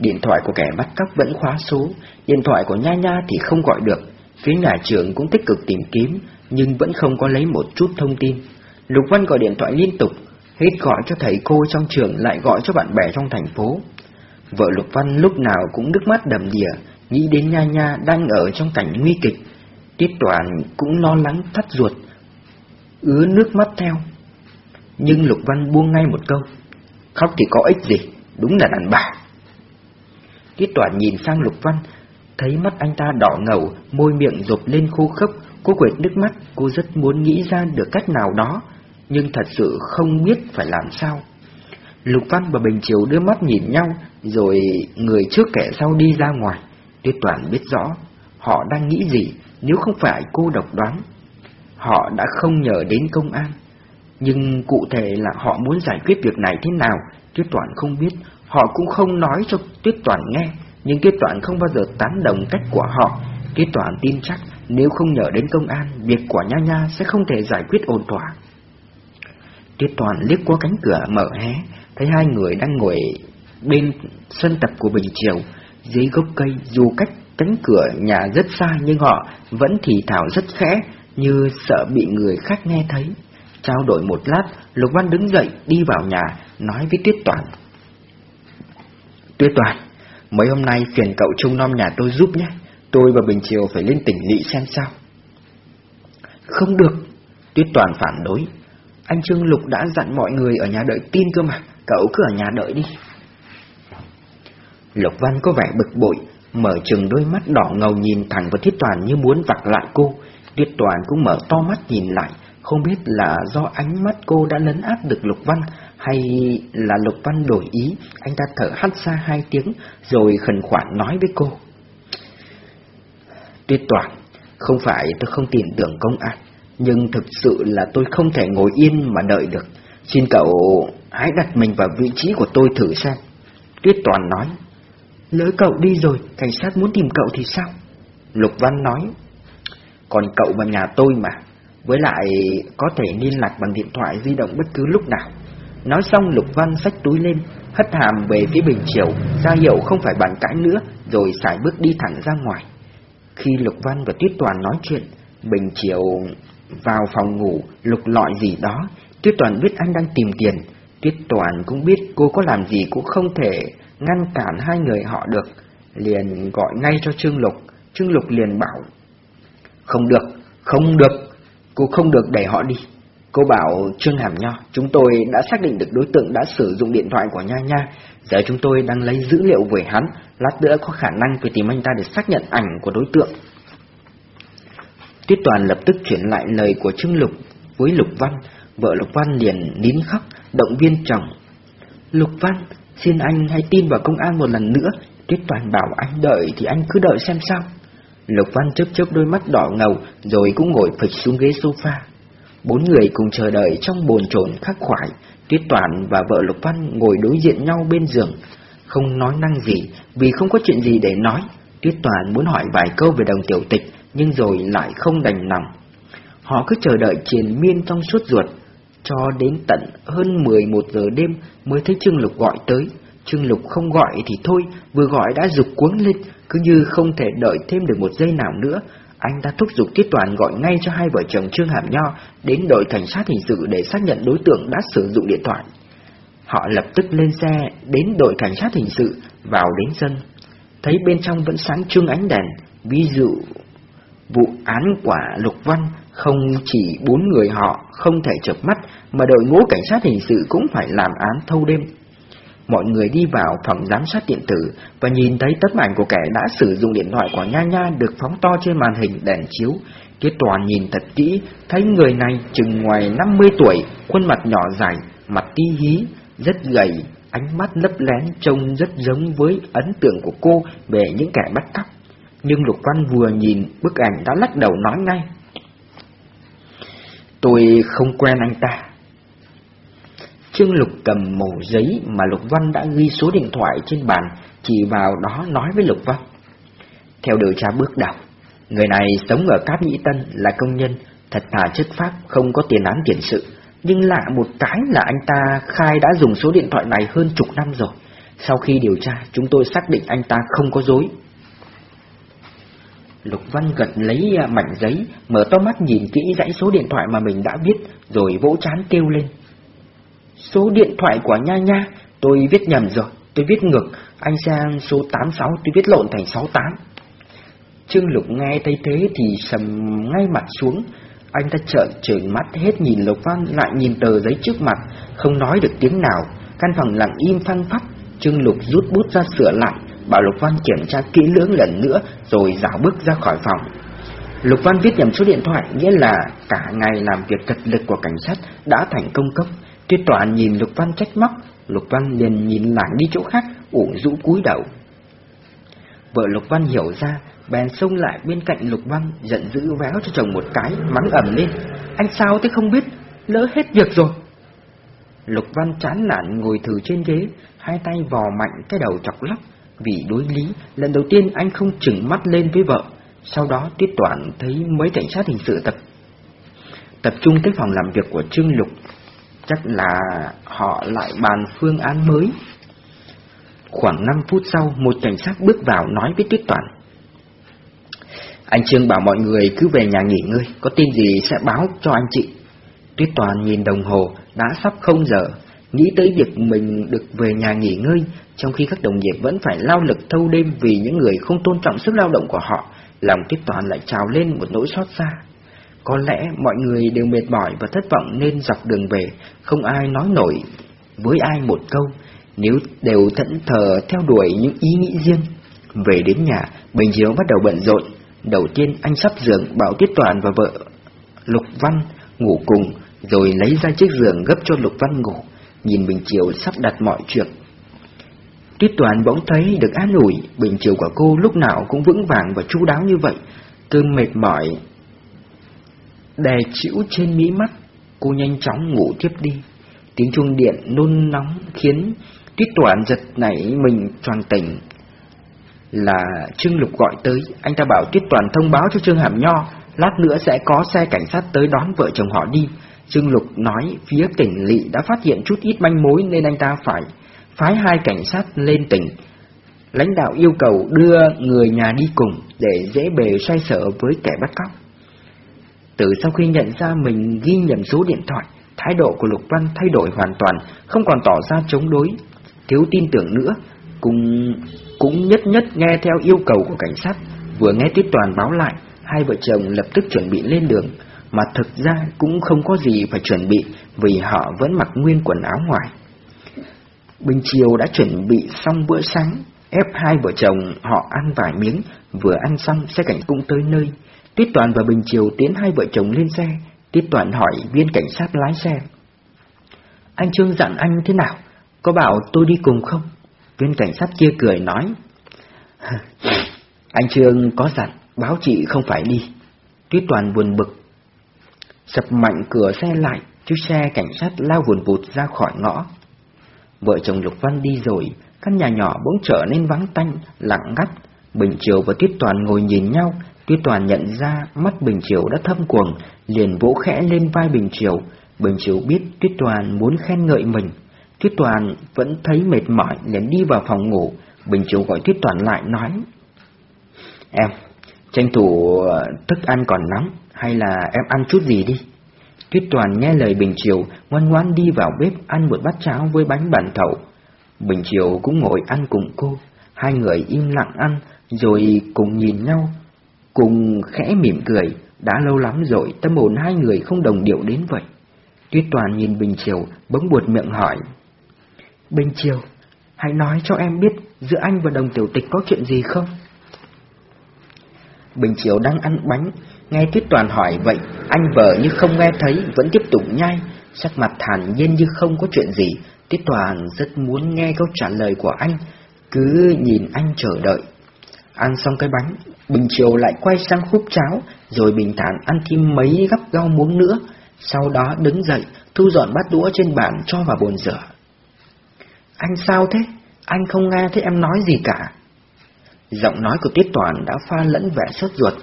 Điện thoại của kẻ bắt cóc vẫn khóa số, điện thoại của Nha Nha thì không gọi được. Phía nhà trường cũng tích cực tìm kiếm, nhưng vẫn không có lấy một chút thông tin. Lục Văn gọi điện thoại liên tục, hết gọi cho thầy cô trong trường lại gọi cho bạn bè trong thành phố. Vợ Lục Văn lúc nào cũng nước mắt đầm đìa, nghĩ đến Nha Nha đang ở trong cảnh nguy kịch. Tiết Toàn cũng lo lắng thắt ruột, ứa nước mắt theo. Nhưng Lục Văn buông ngay một câu, khóc thì có ích gì, đúng là đàn bà. Tiết Toàn nhìn sang Lục Văn, thấy mắt anh ta đỏ ngầu, môi miệng rụp lên khô khốc, cô quệt nước mắt, cô rất muốn nghĩ ra được cách nào đó, nhưng thật sự không biết phải làm sao. Lục Văn và Bình chiếu đưa mắt nhìn nhau, rồi người trước kẻ sau đi ra ngoài. Tuyết Toàn biết rõ, họ đang nghĩ gì nếu không phải cô độc đoán. Họ đã không nhờ đến công an, nhưng cụ thể là họ muốn giải quyết việc này thế nào, Tuyết Toàn không biết, họ cũng không nói cho Tuyết Toàn nghe, nhưng Tuyết Toàn không bao giờ tán đồng cách của họ. Tuyết Toàn tin chắc nếu không nhờ đến công an, việc của Nha Nha sẽ không thể giải quyết ổn thỏa. Tuyết Toàn liếc qua cánh cửa mở hé, thấy hai người đang ngồi bên sân tập của Bình Triều, dưới gốc cây dù cách cánh cửa nhà rất xa nhưng họ vẫn thì thảo rất khẽ như sợ bị người khác nghe thấy. Trao đổi một lát, Lục Văn đứng dậy đi vào nhà, nói với Tuyết Toàn. Tuyết Toàn, mấy hôm nay phiền cậu trông nom nhà tôi giúp nhé, tôi và Bình Triều phải lên tỉnh lỵ xem sao. Không được, Tuyết Toàn phản đối. Anh Trương Lục đã dặn mọi người ở nhà đợi tin cơ mà, cậu cứ ở nhà đợi đi. Lục Văn có vẻ bực bội, mở chừng đôi mắt đỏ ngầu nhìn thẳng vào Thiết Toàn như muốn vặt lại cô. Tuyết Toàn cũng mở to mắt nhìn lại, không biết là do ánh mắt cô đã lấn áp được Lục Văn hay là Lục Văn đổi ý, anh ta thở hắt ra hai tiếng rồi khẩn khoản nói với cô. Tuyết Toàn, không phải tôi không tin tưởng công an, nhưng thực sự là tôi không thể ngồi yên mà đợi được. Xin cậu hãy đặt mình vào vị trí của tôi thử xem. Tuyết Toàn nói. Lỡ cậu đi rồi, cảnh sát muốn tìm cậu thì sao? Lục Văn nói. Còn cậu và nhà tôi mà, với lại có thể liên lạc bằng điện thoại di động bất cứ lúc nào. Nói xong Lục Văn xách túi lên, hất hàm về phía Bình Triều, ra hiệu không phải bàn cãi nữa, rồi xài bước đi thẳng ra ngoài. Khi Lục Văn và Tuyết Toàn nói chuyện, Bình Triều vào phòng ngủ lục lọi gì đó, Tuyết Toàn biết anh đang tìm tiền, Tuyết Toàn cũng biết cô có làm gì cũng không thể ngăn cản hai người họ được, liền gọi ngay cho Trương Lục, Trương Lục liền bảo, không được, không được, cô không được để họ đi. Cô bảo Trương Hàm Nho, chúng tôi đã xác định được đối tượng đã sử dụng điện thoại của Nha Nha, giờ chúng tôi đang lấy dữ liệu về hắn, lát nữa có khả năng tôi tìm anh ta để xác nhận ảnh của đối tượng. Tuyết Toàn lập tức chuyển lại lời của Trương Lục với Lục Văn, vợ Lục Văn liền nín khóc, động viên chồng. Lục Văn, xin anh hãy tin vào công an một lần nữa, Tuyết Toàn bảo anh đợi thì anh cứ đợi xem sao. Lục Văn chớp chớp đôi mắt đỏ ngầu rồi cũng ngồi phịch xuống ghế sofa. Bốn người cùng chờ đợi trong bồn chồn khắc khoải, Tuyết Toàn và vợ Lục Văn ngồi đối diện nhau bên giường, không nói năng gì vì không có chuyện gì để nói. Tuyết Toàn muốn hỏi vài câu về đồng tiểu tịch nhưng rồi lại không đành lòng. Họ cứ chờ đợi triền miên trong suốt ruột, cho đến tận hơn 11 giờ đêm mới thấy Trương Lục gọi tới. Trương Lục không gọi thì thôi, vừa gọi đã rục cuống lên, cứ như không thể đợi thêm được một giây nào nữa. Anh đã thúc giục Tiết Toàn gọi ngay cho hai vợ chồng Trương Hàm Nho đến đội cảnh sát hình sự để xác nhận đối tượng đã sử dụng điện thoại. Họ lập tức lên xe đến đội cảnh sát hình sự, vào đến sân. Thấy bên trong vẫn sáng trưng ánh đèn, ví dụ vụ án quả Lục Văn không chỉ bốn người họ không thể chợp mắt mà đội ngũ cảnh sát hình sự cũng phải làm án thâu đêm. Mọi người đi vào phòng giám sát điện tử và nhìn thấy tấm ảnh của kẻ đã sử dụng điện thoại của Nha Nha được phóng to trên màn hình đèn chiếu. Kết toàn nhìn thật kỹ, thấy người này chừng ngoài 50 tuổi, khuôn mặt nhỏ dài, mặt tí hí, rất gầy, ánh mắt lấp lén trông rất giống với ấn tượng của cô về những kẻ bắt cóc. Nhưng Lục Văn vừa nhìn bức ảnh đã lắc đầu nói ngay. Tôi không quen anh ta. Trương Lục cầm mẩu giấy mà Lục Văn đã ghi số điện thoại trên bàn, chỉ vào đó nói với Lục Văn. Theo điều tra bước đầu, người này sống ở Cáp Nhĩ Tân là công nhân, thật thà chất pháp, không có tiền án tiền sự. Nhưng lạ một cái là anh ta khai đã dùng số điện thoại này hơn chục năm rồi. Sau khi điều tra, chúng tôi xác định anh ta không có dối. Lục Văn gật lấy à, mảnh giấy, mở to mắt nhìn kỹ dãy số điện thoại mà mình đã viết, rồi vỗ chán kêu lên. Số điện thoại của Nha Nha, tôi viết nhầm rồi, tôi viết ngược, anh sang số 86 tôi viết lộn thành 68. Trương Lục nghe thấy thế thì sầm ngay mặt xuống, anh ta trợn trợn mắt hết nhìn Lục Văn lại nhìn tờ giấy trước mặt, không nói được tiếng nào, căn phòng lặng im phăng phắc, Trương Lục rút bút ra sửa lại, bảo Lục Văn kiểm tra kỹ lưỡng lần nữa rồi dạo bước ra khỏi phòng. Lục Văn viết nhầm số điện thoại nghĩa là cả ngày làm việc cật lực của cảnh sát đã thành công cốc. Tuyết Toàn nhìn Lục Văn trách móc, Lục Văn liền nhìn lảng đi chỗ khác, ủ rũ cúi đầu. Vợ Lục Văn hiểu ra, bèn xông lại bên cạnh Lục Văn, giận dữ véo cho chồng một cái, mắng ẩm lên. Anh sao thế không biết, lỡ hết việc rồi. Lục Văn chán nản ngồi thử trên ghế, hai tay vò mạnh cái đầu chọc lóc. Vì đối lý, lần đầu tiên anh không chừng mắt lên với vợ. Sau đó Tiết Toàn thấy mấy cảnh sát hình sự tập tập trung tới phòng làm việc của Trương Lục. Chắc là họ lại bàn phương án mới. Khoảng 5 phút sau, một cảnh sát bước vào nói với Tuyết Toàn. Anh Trương bảo mọi người cứ về nhà nghỉ ngơi, có tin gì sẽ báo cho anh chị. Tuyết Toàn nhìn đồng hồ, đã sắp không giờ, nghĩ tới việc mình được về nhà nghỉ ngơi, trong khi các đồng nghiệp vẫn phải lao lực thâu đêm vì những người không tôn trọng sức lao động của họ, lòng Tuyết Toàn lại trào lên một nỗi xót xa. Có lẽ mọi người đều mệt mỏi và thất vọng nên dọc đường về, không ai nói nổi với ai một câu, nếu đều thẫn thờ theo đuổi những ý nghĩ riêng. Về đến nhà, Bình Chiếu bắt đầu bận rộn. Đầu tiên anh sắp giường bảo Tiết Toàn và vợ Lục Văn ngủ cùng, rồi lấy ra chiếc giường gấp cho Lục Văn ngủ, nhìn Bình Chiều sắp đặt mọi chuyện. Tuyết Toàn bỗng thấy được an ủi, Bình Chiều của cô lúc nào cũng vững vàng và chu đáo như vậy, cơn mệt mỏi đè chịu trên mí mắt, cô nhanh chóng ngủ tiếp đi. Tiếng chuông điện nôn nóng khiến Tuyết Toàn giật nảy mình tròn tỉnh. Là Trương Lục gọi tới, anh ta bảo Tuyết Toàn thông báo cho Trương Hàm Nho lát nữa sẽ có xe cảnh sát tới đón vợ chồng họ đi. Trương Lục nói phía tỉnh lỵ đã phát hiện chút ít manh mối nên anh ta phải phái hai cảnh sát lên tỉnh. Lãnh đạo yêu cầu đưa người nhà đi cùng để dễ bề xoay sở với kẻ bắt cóc. Từ sau khi nhận ra mình ghi nhầm số điện thoại, thái độ của Lục Văn thay đổi hoàn toàn, không còn tỏ ra chống đối, thiếu tin tưởng nữa, cũng cũng nhất nhất nghe theo yêu cầu của cảnh sát. Vừa nghe Tiết Toàn báo lại, hai vợ chồng lập tức chuẩn bị lên đường, mà thực ra cũng không có gì phải chuẩn bị vì họ vẫn mặc nguyên quần áo ngoài. Bình chiều đã chuẩn bị xong bữa sáng, ép hai vợ chồng họ ăn vài miếng, vừa ăn xong xe cảnh cũng tới nơi. Tiết Toàn và Bình Chiều tiến hai vợ chồng lên xe, Tiết Toàn hỏi viên cảnh sát lái xe. Anh Trương dặn anh thế nào? Có bảo tôi đi cùng không? Viên cảnh sát kia cười nói. <laughs> anh Trương có dặn, báo chị không phải đi. Tiết Toàn buồn bực. Sập mạnh cửa xe lại, chiếc xe cảnh sát lao vùn vụt ra khỏi ngõ. Vợ chồng Lục Văn đi rồi, căn nhà nhỏ bỗng trở nên vắng tanh, lặng ngắt. Bình Triều và Tiết Toàn ngồi nhìn nhau, Tuyết Toàn nhận ra mắt Bình Triều đã thâm cuồng, liền vỗ khẽ lên vai Bình Triều. Bình Triều biết Tuyết Toàn muốn khen ngợi mình. Tuyết Toàn vẫn thấy mệt mỏi liền đi vào phòng ngủ. Bình Triều gọi Tuyết Toàn lại nói. Em, tranh thủ ờ, thức ăn còn nóng, hay là em ăn chút gì đi? Tuyết Toàn nghe lời Bình Triều, ngoan ngoan đi vào bếp ăn một bát cháo với bánh bản thậu. Bình Triều cũng ngồi ăn cùng cô, hai người im lặng ăn, rồi cùng nhìn nhau, cùng khẽ mỉm cười, đã lâu lắm rồi tâm hồn hai người không đồng điệu đến vậy. Tuyết Toàn nhìn Bình Triều, bỗng buột miệng hỏi. Bình Triều, hãy nói cho em biết giữa anh và đồng tiểu tịch có chuyện gì không? Bình Triều đang ăn bánh, nghe Tuyết Toàn hỏi vậy, anh vợ như không nghe thấy, vẫn tiếp tục nhai, sắc mặt thản nhiên như không có chuyện gì. Tuyết Toàn rất muốn nghe câu trả lời của anh, cứ nhìn anh chờ đợi. Ăn xong cái bánh, Bình chiều lại quay sang khúc cháo, rồi bình thản ăn thêm mấy gắp rau muống nữa, sau đó đứng dậy, thu dọn bát đũa trên bàn cho vào bồn rửa. Anh sao thế? Anh không nghe thấy em nói gì cả. Giọng nói của Tiết Toàn đã pha lẫn vẻ sốt ruột.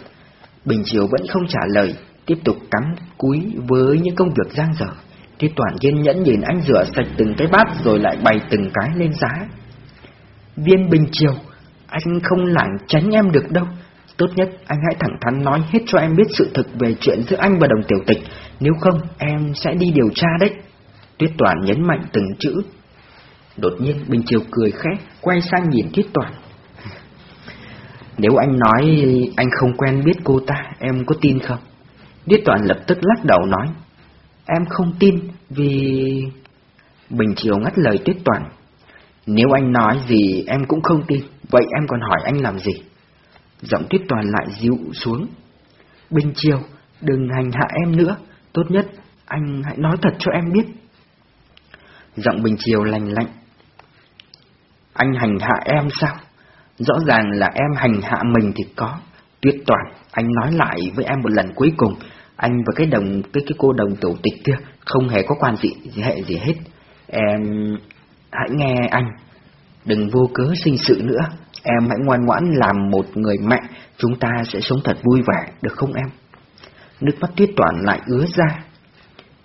Bình Chiều vẫn không trả lời, tiếp tục cắm cúi với những công việc giang dở. Tiết Toàn kiên nhẫn nhìn anh rửa sạch từng cái bát rồi lại bày từng cái lên giá. Viên Bình Chiều, anh không lảng tránh em được đâu. Tốt nhất anh hãy thẳng thắn nói hết cho em biết sự thực về chuyện giữa anh và đồng tiểu tịch, nếu không em sẽ đi điều tra đấy. Tuyết Toàn nhấn mạnh từng chữ. Đột nhiên Bình Chiều cười khẽ, quay sang nhìn Tuyết Toàn. Nếu anh nói anh không quen biết cô ta, em có tin không? tuyết Toàn lập tức lắc đầu nói. Em không tin vì... Bình Chiều ngắt lời Tuyết Toàn. Nếu anh nói gì em cũng không tin, vậy em còn hỏi anh làm gì? Giọng tiết Toàn lại dịu xuống. Bình Chiều, đừng hành hạ em nữa, tốt nhất anh hãy nói thật cho em biết. Giọng Bình Chiều lành lạnh. Anh hành hạ em sao? Rõ ràng là em hành hạ mình thì có. Tuyết toàn, anh nói lại với em một lần cuối cùng, anh và cái đồng cái cái cô đồng tổ tịch kia không hề có quan dị gì hệ gì hết. Em hãy nghe anh, đừng vô cớ sinh sự nữa. Em hãy ngoan ngoãn làm một người mẹ, chúng ta sẽ sống thật vui vẻ, được không em? Nước mắt tuyết toàn lại ứa ra.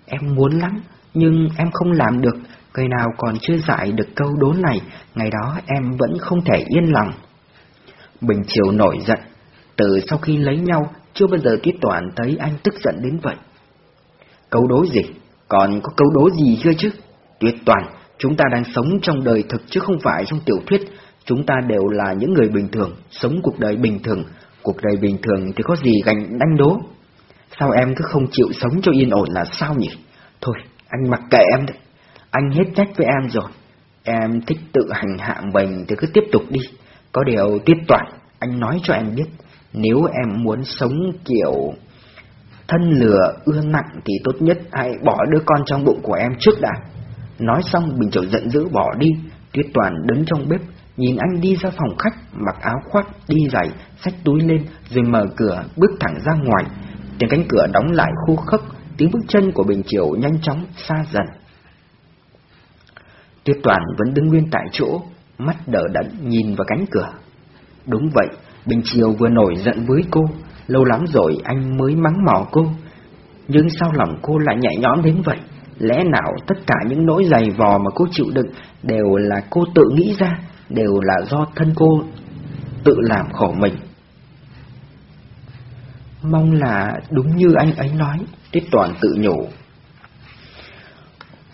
Em muốn lắm, nhưng em không làm được, Ngày nào còn chưa giải được câu đố này, ngày đó em vẫn không thể yên lòng. Bình Triều nổi giận, từ sau khi lấy nhau, chưa bao giờ tuyết Toàn thấy anh tức giận đến vậy. Câu đố gì? Còn có câu đố gì chưa chứ? Tuyệt Toàn, chúng ta đang sống trong đời thực chứ không phải trong tiểu thuyết. Chúng ta đều là những người bình thường, sống cuộc đời bình thường. Cuộc đời bình thường thì có gì gánh đánh đố? Sao em cứ không chịu sống cho yên ổn là sao nhỉ? Thôi, anh mặc kệ em đấy. Anh hết trách với em rồi. Em thích tự hành hạ mình thì cứ tiếp tục đi. Có điều tiếp toàn, anh nói cho em biết, nếu em muốn sống kiểu thân lửa ưa nặng thì tốt nhất hãy bỏ đứa con trong bụng của em trước đã. Nói xong Bình Châu giận dữ bỏ đi, Tuyết Toàn đứng trong bếp, nhìn anh đi ra phòng khách, mặc áo khoác, đi giày, xách túi lên, rồi mở cửa, bước thẳng ra ngoài. Tiếng cánh cửa đóng lại khô khốc, tiếng bước chân của Bình Triều nhanh chóng xa dần. Tuyết Toàn vẫn đứng nguyên tại chỗ, mắt đỡ đẫn nhìn vào cánh cửa. Đúng vậy, Bình Triều vừa nổi giận với cô, lâu lắm rồi anh mới mắng mỏ cô. Nhưng sao lòng cô lại nhẹ nhõm đến vậy? Lẽ nào tất cả những nỗi dày vò mà cô chịu đựng đều là cô tự nghĩ ra, đều là do thân cô tự làm khổ mình. Mong là đúng như anh ấy nói, Tiết Toàn tự nhủ.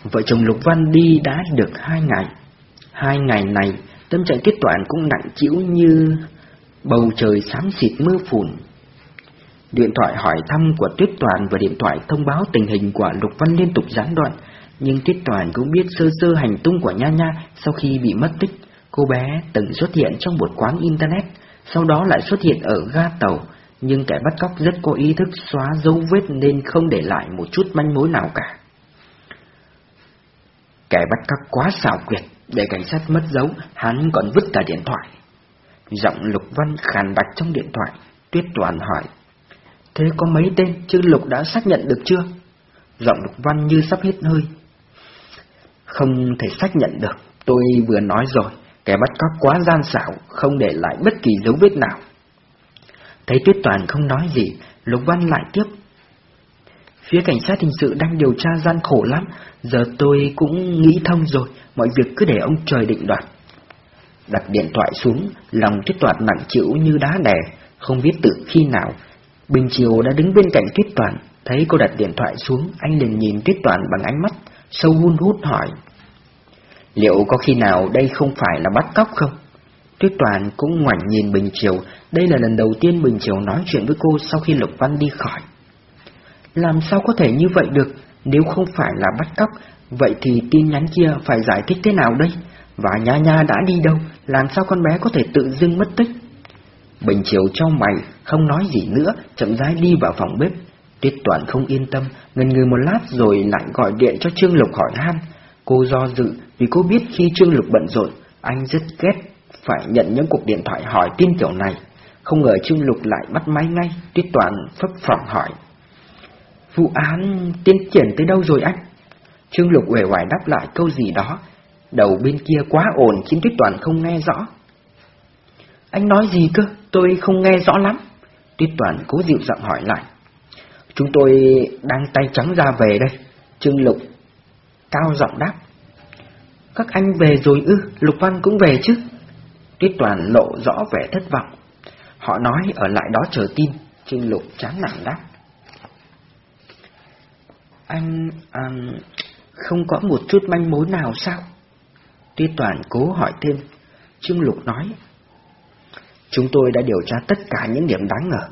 Vợ chồng Lục Văn đi đã được hai ngày. Hai ngày này, tâm trạng Tiết Toàn cũng nặng chịu như bầu trời xám xịt mưa phùn. Điện thoại hỏi thăm của Tiết Toàn và điện thoại thông báo tình hình của Lục Văn liên tục gián đoạn, nhưng Tiết Toàn cũng biết sơ sơ hành tung của Nha Nha sau khi bị mất tích. Cô bé từng xuất hiện trong một quán internet, sau đó lại xuất hiện ở ga tàu, nhưng kẻ bắt cóc rất có ý thức xóa dấu vết nên không để lại một chút manh mối nào cả. Kẻ bắt cóc quá xảo quyệt, để cảnh sát mất dấu, hắn còn vứt cả điện thoại. Giọng Lục Văn khàn bạch trong điện thoại, Tuyết Toàn hỏi. Thế có mấy tên, chứ Lục đã xác nhận được chưa? Giọng Lục Văn như sắp hết hơi. Không thể xác nhận được, tôi vừa nói rồi, kẻ bắt cóc quá gian xảo, không để lại bất kỳ dấu vết nào. Thấy Tuyết Toàn không nói gì, Lục Văn lại tiếp. Phía cảnh sát hình sự đang điều tra gian khổ lắm, giờ tôi cũng nghĩ thông rồi, mọi việc cứ để ông trời định đoạt. Đặt điện thoại xuống, lòng Tuyết Toàn nặng chịu như đá đè, không biết từ khi nào. Bình Triều đã đứng bên cạnh Tuyết Toàn, thấy cô đặt điện thoại xuống, anh liền nhìn Tuyết Toàn bằng ánh mắt, sâu hun hút hỏi. Liệu có khi nào đây không phải là bắt cóc không? Tuyết Toàn cũng ngoảnh nhìn Bình Triều, đây là lần đầu tiên Bình Triều nói chuyện với cô sau khi Lục Văn đi khỏi. Làm sao có thể như vậy được, nếu không phải là bắt cóc, vậy thì tin nhắn kia phải giải thích thế nào đây? Và Nha Nha đã đi đâu, làm sao con bé có thể tự dưng mất tích? Bình Triều cho mày, không nói gì nữa, chậm rãi đi vào phòng bếp. Tuyết Toàn không yên tâm, ngần người một lát rồi lại gọi điện cho Trương Lục hỏi han. Cô do dự vì cô biết khi Trương Lục bận rộn, anh rất ghét phải nhận những cuộc điện thoại hỏi tin kiểu này. Không ngờ Trương Lục lại bắt máy ngay, Tuyết Toàn phấp phỏng hỏi. Vụ án tiến triển tới đâu rồi anh? Trương Lục uể oải đáp lại câu gì đó, đầu bên kia quá ồn khiến Tuyết Toàn không nghe rõ. Anh nói gì cơ? Tôi không nghe rõ lắm. Tuyết Toàn cố dịu giọng hỏi lại. Chúng tôi đang tay trắng ra về đây. Trương Lục cao giọng đáp. Các anh về rồi ư, Lục Văn cũng về chứ. Tuyết Toàn lộ rõ vẻ thất vọng. Họ nói ở lại đó chờ tin, Trinh Lục chán nản đáp. Anh, à, không có một chút manh mối nào sao? Tuyết Toàn cố hỏi thêm, Trương Lục nói. Chúng tôi đã điều tra tất cả những điểm đáng ngờ.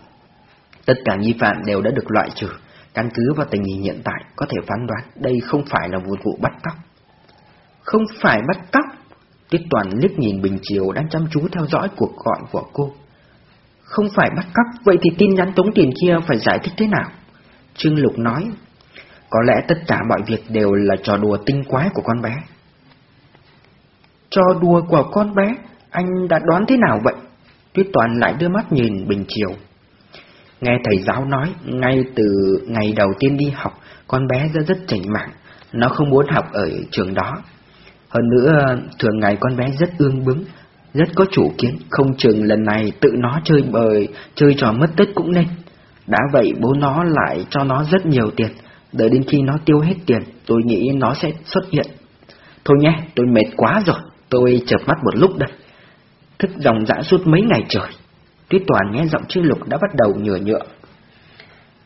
Tất cả nghi phạm đều đã được loại trừ, căn cứ vào tình hình hiện tại có thể phán đoán đây không phải là một vụ bắt cóc. Không phải bắt cóc? Tiết Toàn liếc nhìn Bình Chiều đang chăm chú theo dõi cuộc gọi của cô. Không phải bắt cóc, vậy thì tin nhắn tống tiền kia phải giải thích thế nào? Trương Lục nói, có lẽ tất cả mọi việc đều là trò đùa tinh quái của con bé. Trò đùa của con bé, anh đã đoán thế nào vậy? Tuyết Toàn lại đưa mắt nhìn Bình Chiều. Nghe thầy giáo nói, ngay từ ngày đầu tiên đi học, con bé rất rất chảnh mảng, nó không muốn học ở trường đó. Hơn nữa, thường ngày con bé rất ương bướng, rất có chủ kiến, không chừng lần này tự nó chơi bời, chơi trò mất tích cũng nên. Đã vậy bố nó lại cho nó rất nhiều tiền, đợi đến khi nó tiêu hết tiền, tôi nghĩ nó sẽ xuất hiện. Thôi nhé, tôi mệt quá rồi, tôi chợp mắt một lúc đây. Thức dòng dã suốt mấy ngày trời. Tuyết Toàn nghe giọng Trương Lục đã bắt đầu nhửa nhựa.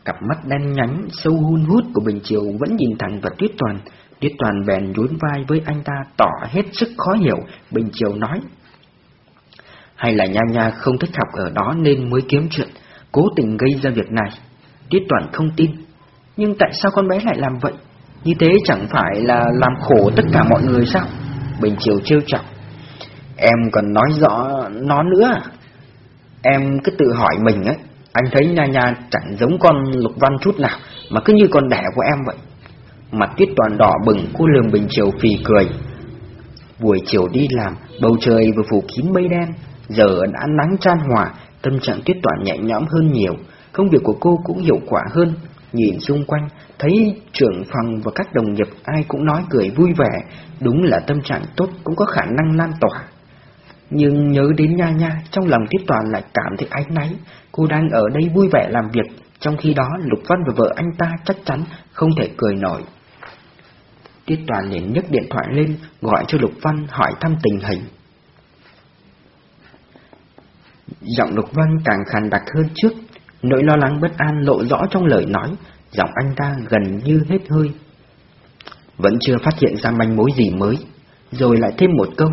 Cặp mắt đen nhánh, sâu hun hút của Bình Triều vẫn nhìn thẳng vào Tuyết Toàn. Tuyết Toàn bèn nhún vai với anh ta tỏ hết sức khó hiểu, Bình Triều nói. Hay là Nha Nha không thích học ở đó nên mới kiếm chuyện, cố tình gây ra việc này. Tuyết Toàn không tin. Nhưng tại sao con bé lại làm vậy? Như thế chẳng phải là làm khổ tất cả mọi người sao? Bình Triều trêu chọc. Em còn nói rõ nó nữa. à? Em cứ tự hỏi mình ấy, anh thấy Nha Nha chẳng giống con Lục Văn chút nào, mà cứ như con đẻ của em vậy. Mặt tuyết toàn đỏ bừng, cô lường Bình Triều phì cười. Buổi chiều đi làm, bầu trời vừa phủ kín mây đen, giờ đã nắng chan hòa, tâm trạng tuyết toàn nhẹ nhõm hơn nhiều, công việc của cô cũng hiệu quả hơn. Nhìn xung quanh, thấy trưởng phòng và các đồng nghiệp ai cũng nói cười vui vẻ, đúng là tâm trạng tốt cũng có khả năng lan tỏa. Nhưng nhớ đến Nha Nha, trong lòng Tiết Toàn lại cảm thấy áy náy. Cô đang ở đây vui vẻ làm việc, trong khi đó Lục Văn và vợ anh ta chắc chắn không thể cười nổi. Tiết Toàn liền nhấc điện thoại lên, gọi cho Lục Văn hỏi thăm tình hình. Giọng Lục Văn càng khàn đặc hơn trước, nỗi lo lắng bất an lộ rõ trong lời nói, giọng anh ta gần như hết hơi. Vẫn chưa phát hiện ra manh mối gì mới, rồi lại thêm một câu.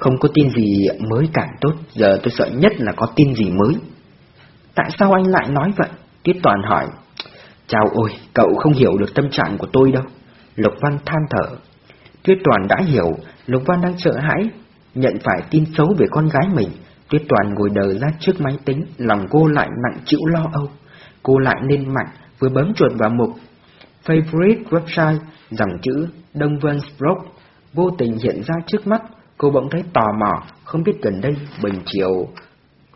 Không có tin gì mới càng tốt, giờ tôi sợ nhất là có tin gì mới. Tại sao anh lại nói vậy? Tiết Toàn hỏi. Chào ôi, cậu không hiểu được tâm trạng của tôi đâu. Lục Văn than thở. Tuyết Toàn đã hiểu, Lục Văn đang sợ hãi, nhận phải tin xấu về con gái mình. Tuyết Toàn ngồi đờ ra trước máy tính, lòng cô lại nặng chịu lo âu. Cô lại lên mạnh, vừa bấm chuột vào mục Favorite Website, dòng chữ Đông Vân Sprock, vô tình hiện ra trước mắt. Cô bỗng thấy tò mò, không biết gần đây Bình triều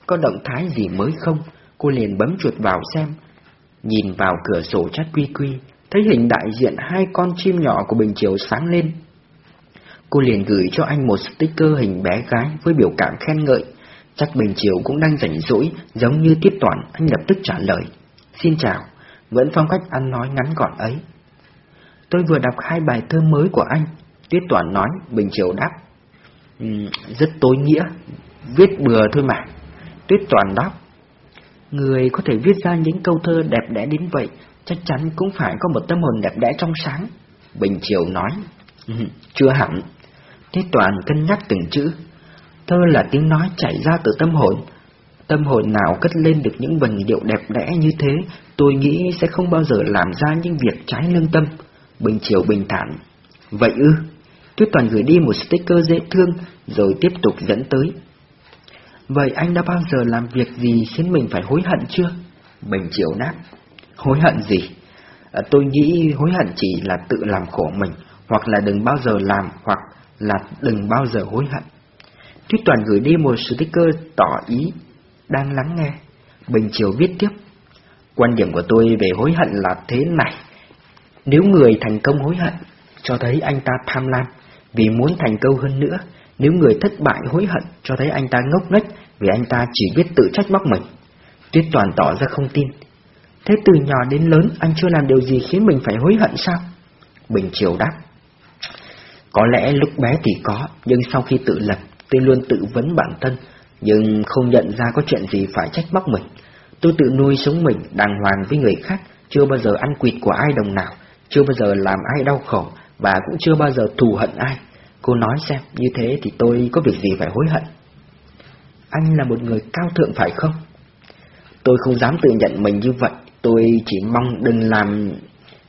có động thái gì mới không. Cô liền bấm chuột vào xem, nhìn vào cửa sổ chát quy quy, thấy hình đại diện hai con chim nhỏ của Bình triều sáng lên. Cô liền gửi cho anh một sticker hình bé gái với biểu cảm khen ngợi. Chắc Bình triều cũng đang rảnh rỗi, giống như tiếp toàn, anh lập tức trả lời. Xin chào, vẫn phong cách ăn nói ngắn gọn ấy. Tôi vừa đọc hai bài thơ mới của anh. tiết Toàn nói, Bình triều đáp. Ừ, rất tối nghĩa, viết bừa thôi mà. Tuyết Toàn đáp. Người có thể viết ra những câu thơ đẹp đẽ đến vậy, chắc chắn cũng phải có một tâm hồn đẹp đẽ trong sáng. Bình Triều nói, ừ, chưa hẳn. Thế Toàn cân nhắc từng chữ. Thơ là tiếng nói chảy ra từ tâm hồn. Tâm hồn nào cất lên được những vần điệu đẹp đẽ như thế, tôi nghĩ sẽ không bao giờ làm ra những việc trái lương tâm. Bình Triều bình thản. Vậy ư? Tuyết Toàn gửi đi một sticker dễ thương, rồi tiếp tục dẫn tới. Vậy anh đã bao giờ làm việc gì khiến mình phải hối hận chưa? Bình Triều đáp. Hối hận gì? À, tôi nghĩ hối hận chỉ là tự làm khổ mình, hoặc là đừng bao giờ làm, hoặc là đừng bao giờ hối hận. Tuyết Toàn gửi đi một sticker tỏ ý, đang lắng nghe. Bình Triều viết tiếp. Quan điểm của tôi về hối hận là thế này. Nếu người thành công hối hận, cho thấy anh ta tham lam, vì muốn thành công hơn nữa. Nếu người thất bại hối hận, cho thấy anh ta ngốc nghếch, vì anh ta chỉ biết tự trách móc mình. Tuyết Toàn tỏ ra không tin, Thế từ nhỏ đến lớn anh chưa làm điều gì khiến mình phải hối hận sao? Bình Triều đáp. Có lẽ lúc bé thì có, nhưng sau khi tự lập, tôi luôn tự vấn bản thân, nhưng không nhận ra có chuyện gì phải trách móc mình. Tôi tự nuôi sống mình đàng hoàng với người khác, chưa bao giờ ăn quỵt của ai đồng nào, chưa bao giờ làm ai đau khổ, và cũng chưa bao giờ thù hận ai. Cô nói xem, như thế thì tôi có việc gì phải hối hận? Anh là một người cao thượng phải không? Tôi không dám tự nhận mình như vậy, Tôi chỉ mong đừng làm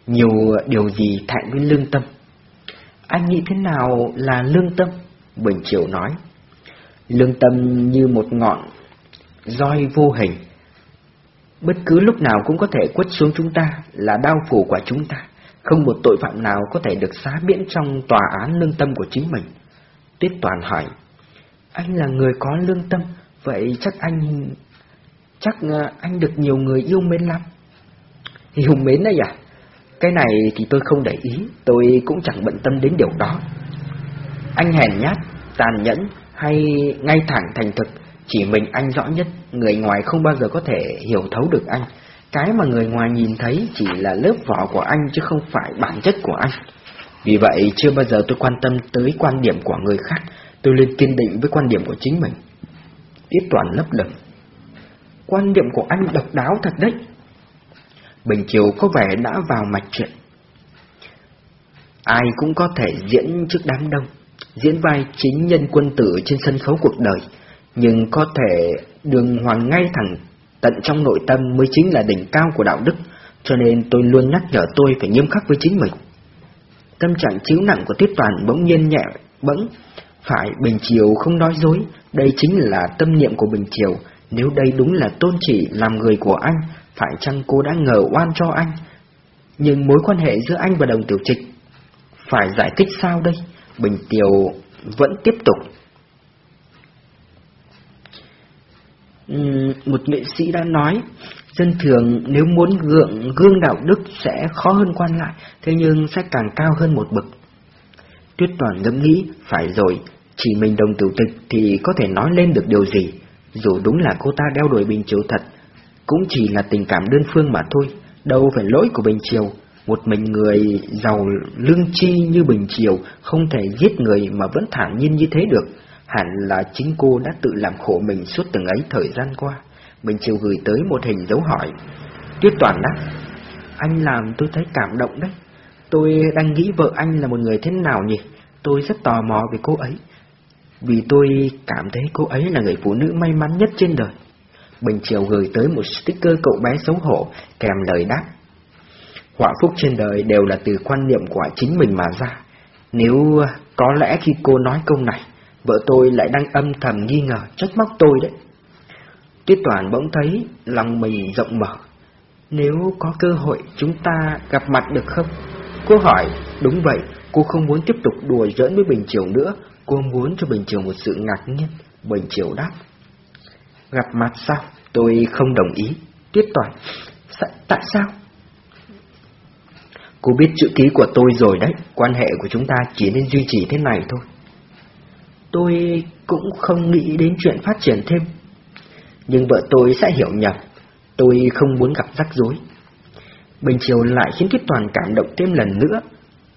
nhiều điều gì thẹn với lương tâm. Anh nghĩ thế nào là lương tâm? Bình Triều nói. Lương tâm như một ngọn roi vô hình. Bất cứ lúc nào cũng có thể quất xuống chúng ta là đau phủ của chúng ta. Không một tội phạm nào có thể được xá miễn trong tòa án lương tâm của chính mình. Tuyết Toàn hỏi. Anh là người có lương tâm, vậy chắc anh... Chắc ờ, anh được nhiều người yêu mến lắm. Thì Hùng mến đấy à? Cái này thì tôi không để ý, tôi cũng chẳng bận tâm đến điều đó. Anh hèn nhát, tàn nhẫn hay ngay thẳng thành thực, chỉ mình anh rõ nhất, người ngoài không bao giờ có thể hiểu thấu được anh. Cái mà người ngoài nhìn thấy chỉ là lớp vỏ của anh chứ không phải bản chất của anh. Vì vậy chưa bao giờ tôi quan tâm tới quan điểm của người khác, tôi luôn kiên định với quan điểm của chính mình. Tiết toàn lấp lửng. Quan điểm của anh độc đáo thật đấy. Bình Chiều có vẻ đã vào mạch chuyện. Ai cũng có thể diễn trước đám đông, diễn vai chính nhân quân tử trên sân khấu cuộc đời, nhưng có thể đường hoàng ngay thẳng tận trong nội tâm mới chính là đỉnh cao của đạo đức, cho nên tôi luôn nhắc nhở tôi phải nghiêm khắc với chính mình. Tâm trạng chiếu nặng của Tiết Toàn bỗng nhiên nhẹ bỗng, phải Bình Chiều không nói dối, đây chính là tâm niệm của Bình Chiều, nếu đây đúng là tôn chỉ làm người của anh, phải chăng cô đã ngờ oan cho anh? Nhưng mối quan hệ giữa anh và đồng tiểu trịch Phải giải thích sao đây? Bình Tiểu vẫn tiếp tục Một nghệ sĩ đã nói Dân thường nếu muốn gượng gương đạo đức sẽ khó hơn quan lại Thế nhưng sẽ càng cao hơn một bậc Tuyết Toàn ngẫm nghĩ Phải rồi Chỉ mình đồng tiểu tịch thì có thể nói lên được điều gì, dù đúng là cô ta đeo đuổi Bình Chiều thật, cũng chỉ là tình cảm đơn phương mà thôi, đâu phải lỗi của Bình Chiều. Một mình người giàu lương chi như Bình Chiều không thể giết người mà vẫn thản nhiên như thế được. Hẳn là chính cô đã tự làm khổ mình suốt từng ấy thời gian qua. Bình Chiều gửi tới một hình dấu hỏi. Tuyết Toàn đáp, anh làm tôi thấy cảm động đấy. Tôi đang nghĩ vợ anh là một người thế nào nhỉ? Tôi rất tò mò về cô ấy. Vì tôi cảm thấy cô ấy là người phụ nữ may mắn nhất trên đời. Bình Triều gửi tới một sticker cậu bé xấu hổ kèm lời đáp. Họa phúc trên đời đều là từ quan niệm của chính mình mà ra. Nếu có lẽ khi cô nói câu này, vợ tôi lại đang âm thầm nghi ngờ trách móc tôi đấy. Tuyết Toàn bỗng thấy lòng mình rộng mở. Nếu có cơ hội chúng ta gặp mặt được không? Cô hỏi, đúng vậy, cô không muốn tiếp tục đùa giỡn với Bình Triều nữa, cô muốn cho Bình Triều một sự ngạc nhiên. Bình Triều đáp. Gặp mặt sao? Tôi không đồng ý. Tuyết Toàn. Tại sao? Cô biết chữ ký của tôi rồi đấy, quan hệ của chúng ta chỉ nên duy trì thế này thôi. Tôi cũng không nghĩ đến chuyện phát triển thêm. Nhưng vợ tôi sẽ hiểu nhầm, tôi không muốn gặp rắc rối. Bình chiều lại khiến Tuyết Toàn cảm động thêm lần nữa.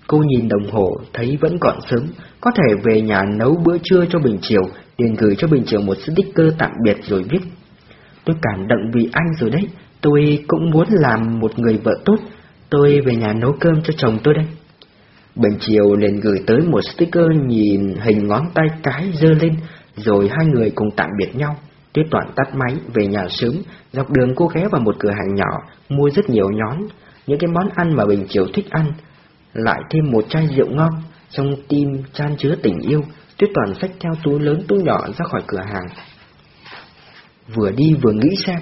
Cô nhìn đồng hồ, thấy vẫn còn sớm, có thể về nhà nấu bữa trưa cho Bình Chiều, liền gửi cho Bình Chiều một sticker tạm biệt rồi viết. Tôi cảm động vì anh rồi đấy, tôi cũng muốn làm một người vợ tốt, tôi về nhà nấu cơm cho chồng tôi đây. Bình Chiều liền gửi tới một sticker nhìn hình ngón tay cái dơ lên, rồi hai người cùng tạm biệt nhau. Tuyết Toàn tắt máy, về nhà sớm, dọc đường cô ghé vào một cửa hàng nhỏ, mua rất nhiều nhón, những cái món ăn mà Bình Chiều thích ăn. Lại thêm một chai rượu ngon, trong tim chan chứa tình yêu, Tuyết Toàn xách theo túi lớn túi nhỏ ra khỏi cửa hàng. Vừa đi vừa nghĩ xem,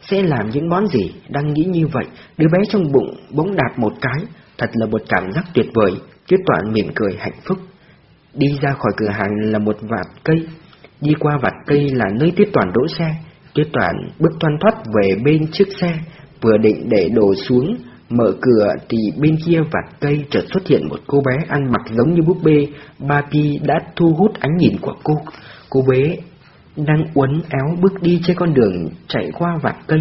sẽ làm những món gì, đang nghĩ như vậy, đứa bé trong bụng bỗng đạp một cái, thật là một cảm giác tuyệt vời, Tuyết Toàn mỉm cười hạnh phúc. Đi ra khỏi cửa hàng là một vạt cây, đi qua vạt cây là nơi Tuyết Toàn đỗ xe, Tuyết Toàn bước toan thoát về bên chiếc xe, vừa định để đồ xuống, mở cửa thì bên kia vạt cây chợt xuất hiện một cô bé ăn mặc giống như búp bê, Barbie đã thu hút ánh nhìn của cô. Cô bé đang uốn éo bước đi trên con đường chạy qua vạt cây,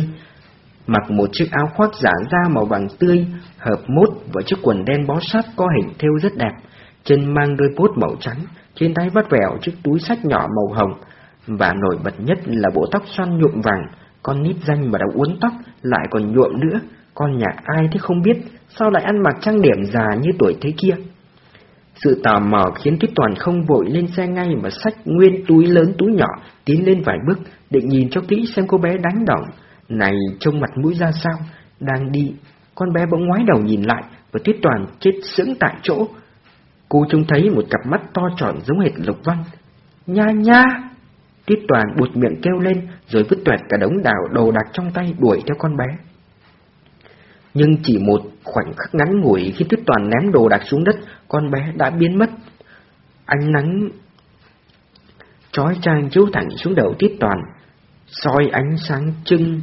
mặc một chiếc áo khoác giả da màu vàng tươi, hợp mốt và chiếc quần đen bó sát có hình thêu rất đẹp, chân mang đôi bốt màu trắng, trên tay vắt vẻo chiếc túi sách nhỏ màu hồng, và nổi bật nhất là bộ tóc xoăn nhuộm vàng, con nít danh mà đã uốn tóc lại còn nhuộm nữa, con nhà ai thế không biết, sao lại ăn mặc trang điểm già như tuổi thế kia. Sự tò mò khiến Tuyết Toàn không vội lên xe ngay mà sách nguyên túi lớn túi nhỏ, tiến lên vài bước, định nhìn cho kỹ xem cô bé đánh động. Này trông mặt mũi ra sao, đang đi, con bé bỗng ngoái đầu nhìn lại và Tuyết Toàn chết sững tại chỗ. Cô trông thấy một cặp mắt to tròn giống hệt Lục Văn. Nha nha! Tuyết Toàn buột miệng kêu lên rồi vứt tuẹt cả đống đào đồ đạc trong tay đuổi theo con bé. Nhưng chỉ một khoảnh khắc ngắn ngủi khi Tuyết Toàn ném đồ đạc xuống đất, con bé đã biến mất. Ánh nắng trói trang chiếu thẳng xuống đầu Tuyết Toàn, soi ánh sáng trưng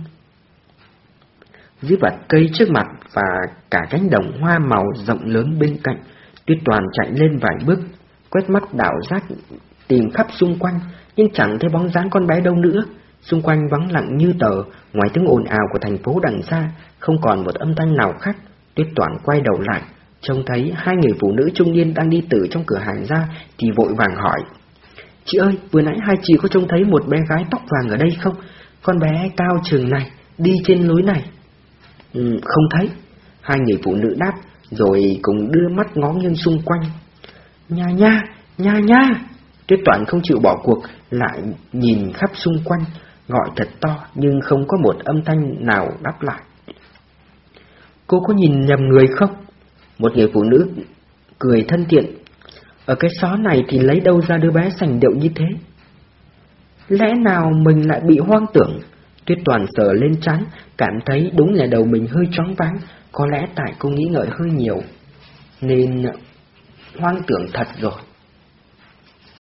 dưới bạt cây trước mặt và cả cánh đồng hoa màu rộng lớn bên cạnh. Tuyết Toàn chạy lên vài bước, quét mắt đảo giác tìm khắp xung quanh, nhưng chẳng thấy bóng dáng con bé đâu nữa. Xung quanh vắng lặng như tờ, ngoài tiếng ồn ào của thành phố đằng xa, không còn một âm thanh nào khác. Tuyết Toàn quay đầu lại, trông thấy hai người phụ nữ trung niên đang đi từ trong cửa hàng ra, thì vội vàng hỏi. Chị ơi, vừa nãy hai chị có trông thấy một bé gái tóc vàng ở đây không? Con bé cao trường này, đi trên lối này. Ừ, không thấy. Hai người phụ nữ đáp, rồi cùng đưa mắt ngó nghiêng xung quanh. Nha nha, nha nha. Tuyết Toàn không chịu bỏ cuộc, lại nhìn khắp xung quanh, gọi thật to nhưng không có một âm thanh nào đáp lại. Cô có nhìn nhầm người không? Một người phụ nữ cười thân thiện. Ở cái xó này thì lấy đâu ra đứa bé sành điệu như thế? Lẽ nào mình lại bị hoang tưởng? Tuyết Toàn sờ lên trán, cảm thấy đúng là đầu mình hơi chóng váng, có lẽ tại cô nghĩ ngợi hơi nhiều. Nên ờ, hoang tưởng thật rồi.